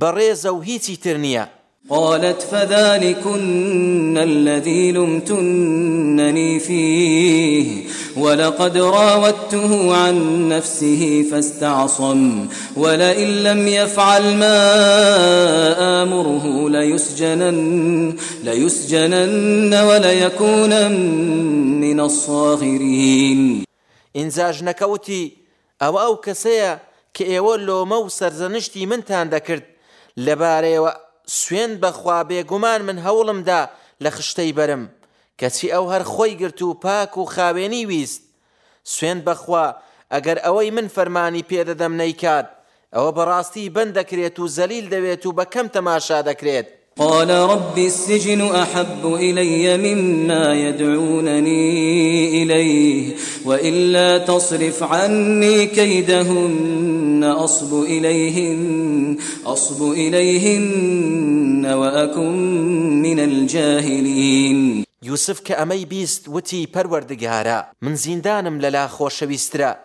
بەڕێزە و هیچی تر نییە. قالت فذلكن الذي لمتنني فيه ولقد راودته عن نفسه فاستعصم ولئن لم يفعل ما آمره ليسجنن, ليسجنن وليكون من الصاغرين. ئینجاژ نەکەوتی ئەوە ئەو کەسەیە کە ئێوە لۆمە و سەرزەنشتی منتان دەکرد. لەبارەیەوە سوێن بەخوا بێگومان من هەوڵمدا لە خشتەی بەرم. کەچی ئەو هەر خۆی گرت و پاک و خاوێنی ویست. سوێن بەخوا ئەگەر ئەوەی من فەرمانی پێدەدەم نەیکات. ئەوە بەڕاستی بند دەکرێت و زەلیل دەوێت و بەکەم تەماشا دەکرێت. قال رب السجن أحب إلي مما يدعونني إليه وإلا تصرف عني كيدهن أصب إليهن, أصب إليهن وأكن من الجاهلين. يوسف كأمي بيست وتي پروردگارا من زیندانم للا خۆشەویسترا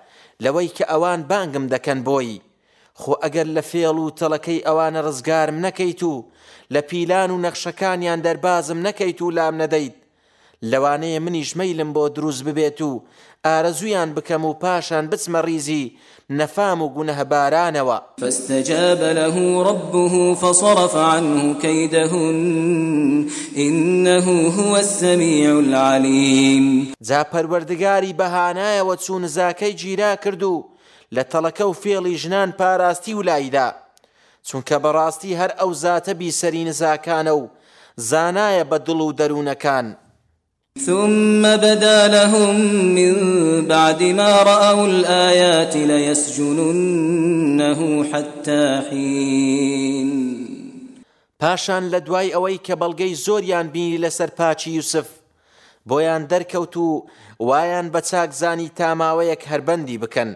لەوەی کە ئەوان بانگم دەکەن بۆی. خۆ ئەگەر لە فێڵ و تەڵەکەی ئەوانە ڕزگارم نەکەیت و لە پیلان و نەخشەکانیان دەربازم نەکەیت و لام نەدەیت. لەوانەیە منیش مەیلم بۆ دروست ببێت و ئارەزویان بکەم و پاشان بچمە ڕیزی نەفام و گونەهبارانەوە فاستجاب له ربه فصرف عنه كيدهن إنه هو السميع العليم. جا پەروەردگاری بەهانایەوە چوون زاکەی گیرا کردو لە تەڵەکە و فێڵی ژنان پاراستی و لایدا چونکە بەڕاستی هەر ئەو زاتە بیسەری نزاکانە و زانایە بە دڵ و دەروونەکان ثم بدا لهم من بعد ما رأوا الآيات ليسجننه حتى حين. پاشان لە دوای ئەوەی کە بەڵگەی زۆریان بینی لەسەر پاچی یوسف. بۆیان دەرکەوت و وایان بە چاکزانی تاماوەیەک هەربەندی بکەن.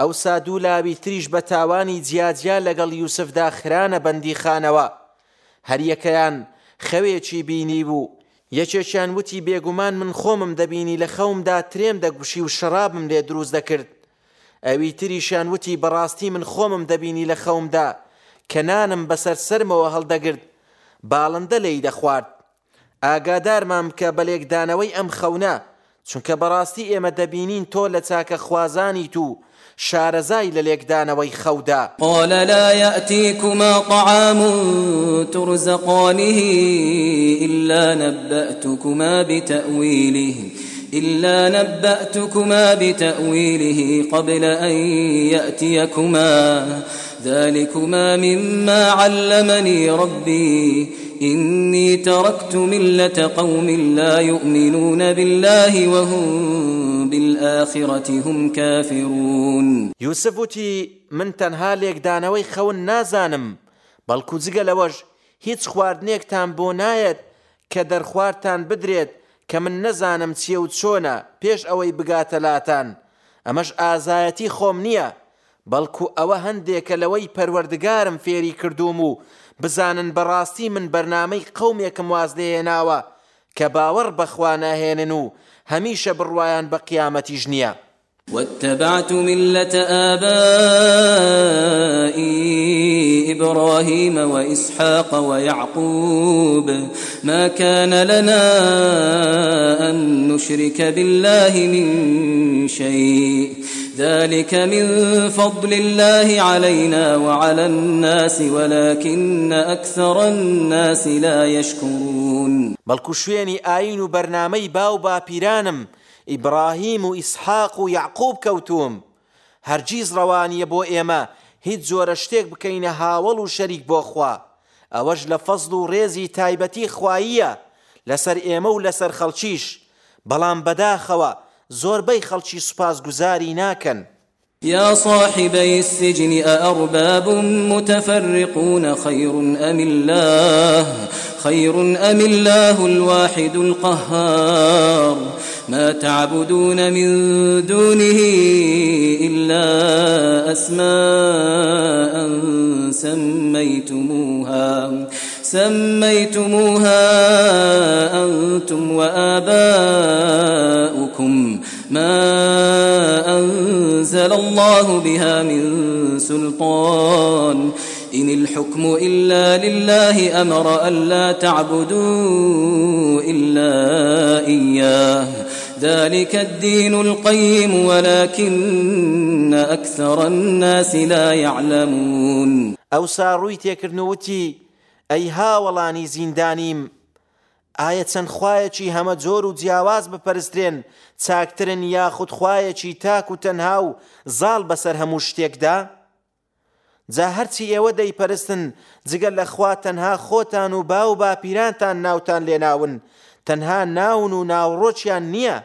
ئەو سادوو لاوی تریش بە تاوانی جیاجیا لەگەڵ یوسفدا خرانە بەندی خانەوە هەریەکەیان خەوێکی بینی بوو. یەکێکیان وتی بێگومان من خۆمم دەبینی لە خەومدا ترێم دەگوشی و شەرابم لێ دروست دەکرد. ئەوی تریشیان وتی بەڕاستی من خۆمم دەبینی لە خەومدا کەنانم بەسەر سرمەوە هەڵدەگرت باڵندە لی دەخوارد. ئاگادارمان کە بەلێکدانەوەی ئەم خەونە، چونکە بەڕاستی ئێمە دەبینین تۆ لە چاکە خوازانی تو شارەزای لە لێکدانەوەی خەودا. قال لا يأتيكما طعام ترزقانه إلا نبأتكما بتأويله، إلا نبأتكما بتأويله قبل أن يأتيكما، ذلكما مما علمني ربي. إني تركت ملة قوم لا يؤمنون بالله وهم بالآخرة هم كافرون. يوسف وتي من تنها ليك دانوي خون نازانم، بەڵکو جگە لەوەش هیچ خواردنێکتان بۆ نایەت کە دەرخواردتان بدرێت کە من نەزانم چیە و چۆنە، پێش ئەوەی بگاتە لاتان. ئەمەش ئازایەتی خۆم نییە، بەڵکو ئەوە هەندێکە لەوەی پەروەردگارم فێری کردوم و بزانن بەڕاستی من بەرنمەی قومێکم واز دێناوە کە باوەڕ بەخواناهێنن و هەمیشە بڕوایان بە قیامەتی ژنیە واتبعت ملة آبائي إبراهيم وإسحاق ويعقوب. ما كان لنا أن نشرك بالله من شيء. ذلك من فضل الله علينا وعلى الناس، ولكن أكثر الناس لا يشكرون. بەڵکو شوێنی ئاین و بەرنمەی باو باپیرانم ئیبراهیم و ئیسحاق و یعقوب کەوتوم هەرگیز ڕەوانیە بۆ ئێمە، هیچ جۆرە شتێک بکەینە هاوڵ و شەریک بۆ خوا. ئەوەش لە فەزل و ڕێزی تایبەتی خواییە، لەسەر ئێمە و لەسەر زۆربەی خەڵکی سوپاس گوزاری ناکەن. يا صاحبي السجن أأرباب متفرقون خير أم الله؟ خير أم الله الواحد القهار؟ ما تعبدون من دونه إلا أسماء سميتموها. سميتموها أنتم وآباؤكم. ما أنزل الله بها من سلطان إن الحكم إلا لله أمر ألا تعبدوا إلا إياه ذلك الدين القيم ولكن أكثر الناس لا يعلمون ئەو ساڕووی تێکردنوتی ئەی هاوەڵانی زیندانیم. ئایا چەند خوایەکی هەمە جۆر و جیاواز بپەرسترێن چاکترن یاخود خوایەکی تاک و تەنها و زاڵ بەسەر هەموو شتێکدا؟ جا هەرچی ئێوە دەیپەرستن جگەل لە خوا تەنها خۆتان و با و باپیرانتان ناوتان لێناون تەنها ناون و ناوڕۆچیان نییە.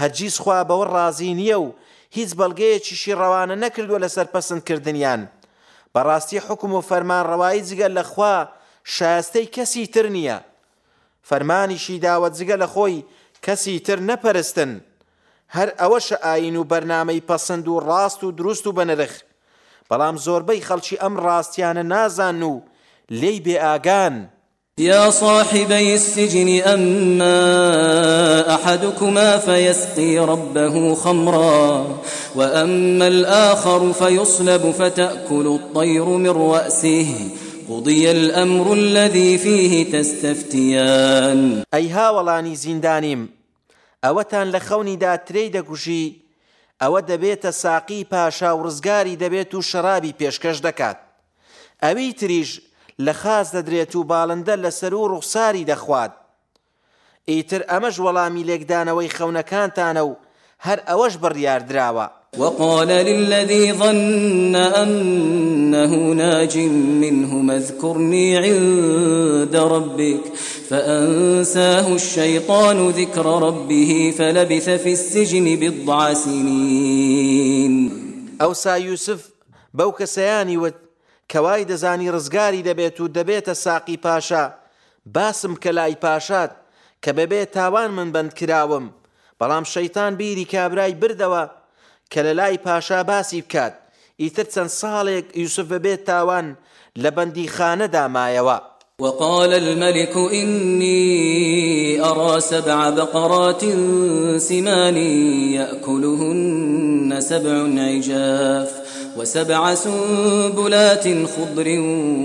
هەرگیز خوا بەوە ڕازی نییە و هیچ بەڵگەیەکیشی ڕەوانە نەکردووە لەسەر پەسەندکردنیان بەڕاستی حکم و فەرمان ڕەوایی جگەل لە خوا شایستەی کەسی تر نییە. فەرمانیشی داوە جگە لە خۆی کەسی تر نەپەرستن. هەر ئەوەشە ئاین و بەرنامەی پەسەند و ڕاست و دروست و بەنرخ. بەڵام زۆربەی خەڵکی ئەم ڕاستیانە نازان و لێی بێ ئاگان. يا صاحبي السجن أما أحدكما فيسقي ربه خمرا، وأما الآخر فيصلب فتأكل الطير من رأسه. قضي الأمر الذي فيه تستفتيان ئەی هاوەڵانی زیندانیم ئەوەتان لە خەونیدا ترەی دەگوژی ئەوە دەبێتە ساقی پاشا و ڕزگاری دەبێت و شەرابی پێشکەش دەکات ئەوی تریژ لە خاز دەدرێت و باڵندە لەسەر و ڕوخساری دەخوات ئیتر ئەمەش وەڵامی لێکدانەوەی خەونەکانتانە و هەر ئەوەش بڕیاردراوە وقال للذي ظن أنه ناج منه اذكرني عند ربك فأنساه الشيطان ذكر ربه فلبث في السجن بضع سنين. ئەوسا یوسف بەو کەسەیانی وت کەوای دەزانی ڕزگاری دەبێت و دەبێتە ساقی پاشا. باسم کە لای پاشات کە بەبێت تاوان من بند کراوم بەڵام شەیتان بیری کابرای بردەوە کە لە لای پاشا باسی بکات. ئیتر چەند ساڵێک یوسف بەبێت تاوان لە بەندی خانەدا مایەوە وقال الملك إني أرى سبع بقرات سمان يأكلهن سبع عجاف وسبع سنبلات خضر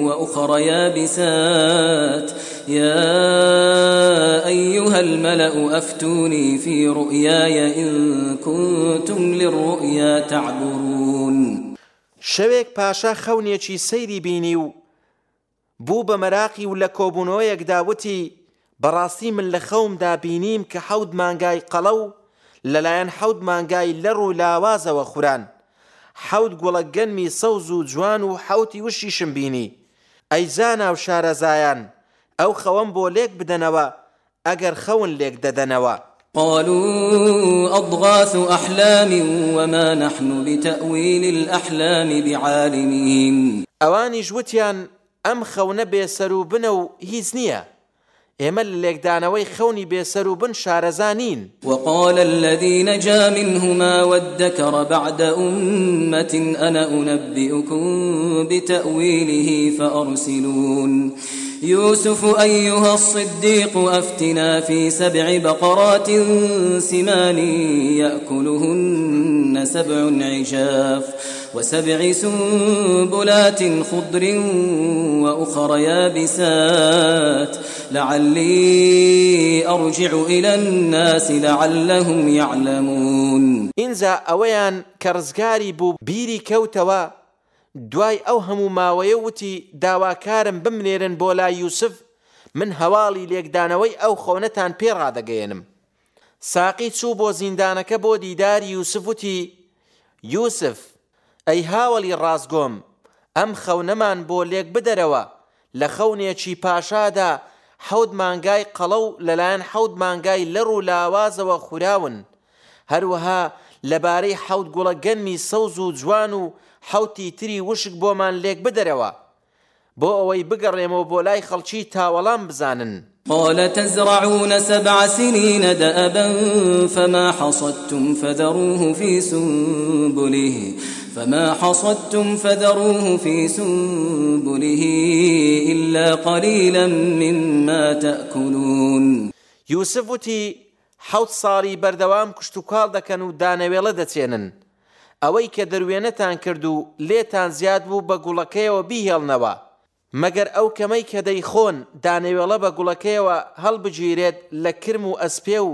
وأخر يابسات يا أيها الملأ، أفتوني في رؤياي إن كنتم للرؤيا تعبرون شەوێک پاشا خەونێکی سەیری بینی و، بوو بە مەراقی و لە کۆبوونەوەیەک بەڕاستی من لە خەومدا بینیم کە حەود مانگای قەڵە و لەلایەن حەود مانگای لەڕ و لاوازەوە خوران. حەوت گوڵە گەنمی سەوز و جوان و حوتی وشیشم بینی. ئەیزان و شارەزایان ئەو خەوەم بۆ لێک بدەنەوە ئەگەر خەون لێک دەدەنەوە. قالوا أضغاث أحلام وما نحن بتأويل الأحلام بعالمين. ئەوانی ژوتیان ئەم خەونە بێسەر و بنە و هیچ نییە. ئێمە لێکدانەوەی خەونی بێسەر و بن شارەزانین. وقال الذي نجا منهما وادكر بعد أمة أنا أنبئكم بتأويله فأرسلون. يوسف أيها الصديق أفتنا في سبع بقرات سمان يأكلهن سبع عجاف وسبع سنبلات خضر وأخر يابسات. لعلي أرجع إلى الناس لعلهم يعلمون. ئینجا ئەوەیان کە ڕزگاری بوو بیری کەوتەوە دوای ئەو هەموو ماوەیە وتی داواکارم بمنێرن بۆ لای یوسف، من هەواڵی لێکدانەوەی ئەو خۆنەتان پێڕادەگەێنم ساقی چوو بۆ زیندانەکە بۆ دیداری یوسف وتی، یوسف، ئەی هاوڵی ڕازگۆم، ئەم خەونەمان بۆ لێک بدەرەوە، لە خەونێکی پاشادا حەود مانگای قەڵە و لەلایەن حەود مانگای لەڕ و لاوازەوە خوراون. هەروەها لەبارەی حەوت گوڵە گەنمی سەوز و جوان و حوتی تری وشک بۆمان لێک بدەرەوە. بۆ ئەوەی بگەڕێمەوە بۆ لای خەڵکی تاوەڵام بزانن. قال تزرعون سبع سنين دأبا فما حصدتم فذروه في سنبله فما حصدتم فذروه في سنبله إلا قليلا مما تأكلون. يوسف وتي حوت صاري بردوام كشتو كال دكن و دانويلة دتينن ئەوەی کە دەروێنەتان کرد و لێتان زیاد بوو بە گوڵەکەیەوە بیهێڵنەوە. مەگەر ئەو کەمەی کە دەیخۆن دانەوێڵە بە گوڵەکەیەوە هەڵبگیرێت لە کرم و ئەسپێ و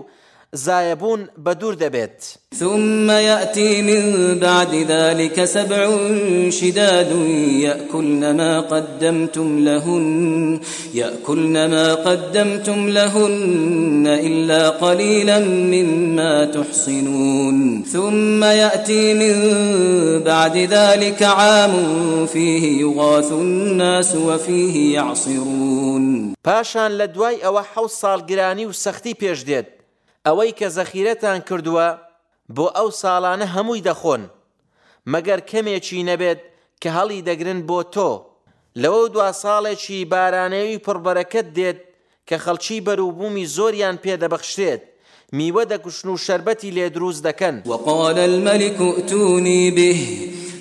زایبون بدور دبيت ثم يأتي من بعد ذلك سبع شداد يأكلن ما قدمتم لهن يأكلن ما قدمتم لهن إلا قليلا مما تحصنون. ثم يأتي من بعد ذلك عام فيه يغاث الناس وفيه يعصرون. پاشان لدواي او حوص سال گرانی و سختی پیش دید ئەوەی کە زەخیرەتان کردووە، بۆ ئەو ساڵانە هەمووی دەخۆن. مەگەر کەمێکی نەبێت کە هەڵی دەگرن بۆ تۆ. لەوە دوا ساڵێکی بارانەوی پڕبەرەکەت دێت کە خەڵکی بەروبوومی زۆریان پێدەبەخشێت میوە دەکوشن و شربەتی لێ دروست دەکەن. وقال الملك ائتوني به.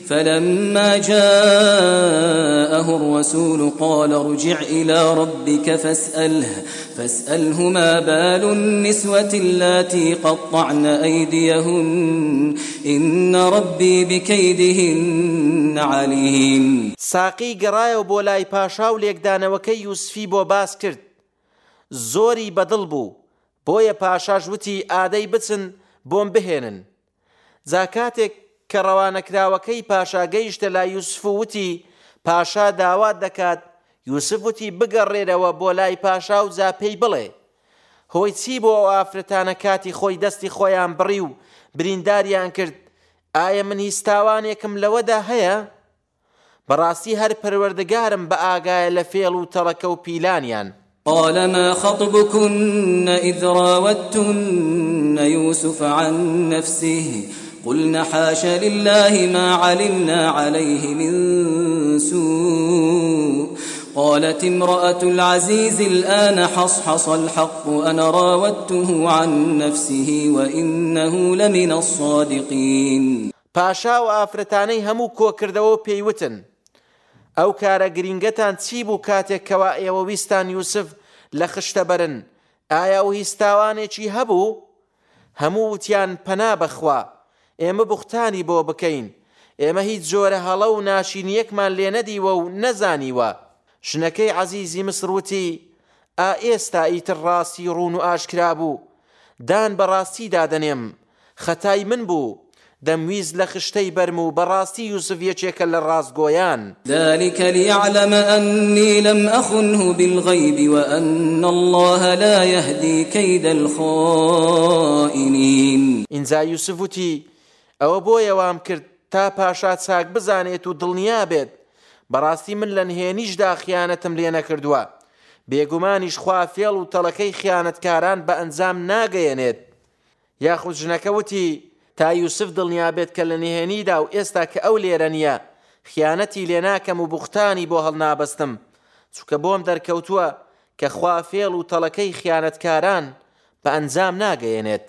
فلما جاءه الرسول قال ارجع إلى ربك فاسأله فاسأله ما بال النسوة اللاتي قطعن أيديهن، إن ربي بكيدهن عليم. ساقي قرايا بولاي باشا و لێکدانەوەکەی یوسفی بۆ باس کرد. زۆری بەدڵ بوو، بۆیە پاشاش وتی ئادەی بچن، بۆم بهێنن. زاکاتێک کە ڕەوانەکراوەکەی پاشا گەیشتە لا یوسف وتی، پاشا داوات دەکات، یوسف وتی بگەڕێرەوە بۆ لای پاشا و زاپەی بڵێ. هۆی چی بۆ ئەو ئافرەتانە کاتی خۆی دەستی خۆیان بڕی و برینداریان کرد، ئایا من هیستاوانێکم لەوەدا هەیە؟ بەڕاستی هەر پەروەردەگارم بە ئاگایە لە فێڵ و تەڵەکە و پیلانیان. قال ما خطبكن إذ راوتن يوسف عن نفسه؟ قلنا حاش لله ما علمنا عليه من سوء. قالت امرأة العزيز الآن حصحص الحق، أنا راودته عن نفسه وإنه لمن الصادقين. پاشا و ئافرەتانەی هەموو کۆکردەوە پێیوتن. ئەو کارە گرنگەتان چی بوو کاتێک کەوا ئێوە ویستان یوسف لە خشتە بەرن؟ ئایا و هیستاوانێکی هەبوو؟ هەموو وتیان پەنا بەخوا. ئێمە بوختانی بۆ بکەین. ئێمە هیچ جۆرە هەڵە و ناشینیەکمان لێ نەدیوە و نەزانیوە. شنەکەی عەزیزی مسروتی ئا ئێستا ئیتر ڕاستی ڕون و ئاشکرا بوو. دان بەڕاستی دادەنێم. خەتای من بوو. دەمویست لە خشتەی بەرم و بەڕاستی یوسف یەکێکە لە ڕاستگۆیان ذلك ليعلم أني لم أخنه بالغيب وأن الله لا يهدي كيد الخائنين. إنزا يوسف وتي ئەوە بۆیەوام کرد تا پاشا چاک بزانێت و دڵنیا بێت. بەڕاستی من لە نهێنیشدا خیانەتم لێ نەکردووە. بێگومانیش خوا فێڵ و تەڵەکەی خیانەتکاران بە ئەنجام ناگەیەنێت. یاخود ژنەکە وتی تا یوسف دڵنیا بێت کە لە نهێنیدا و ئێستا کە ئەو لێرە نییە، خیانەتی لێ ناکەم و بوختانی بۆ هەڵ نابستم چووکە بۆم دەرکەوتووە کە خوا فێڵ و تەڵەکەی خیانەتکاران بە ئەنجام ناگەیەنێت.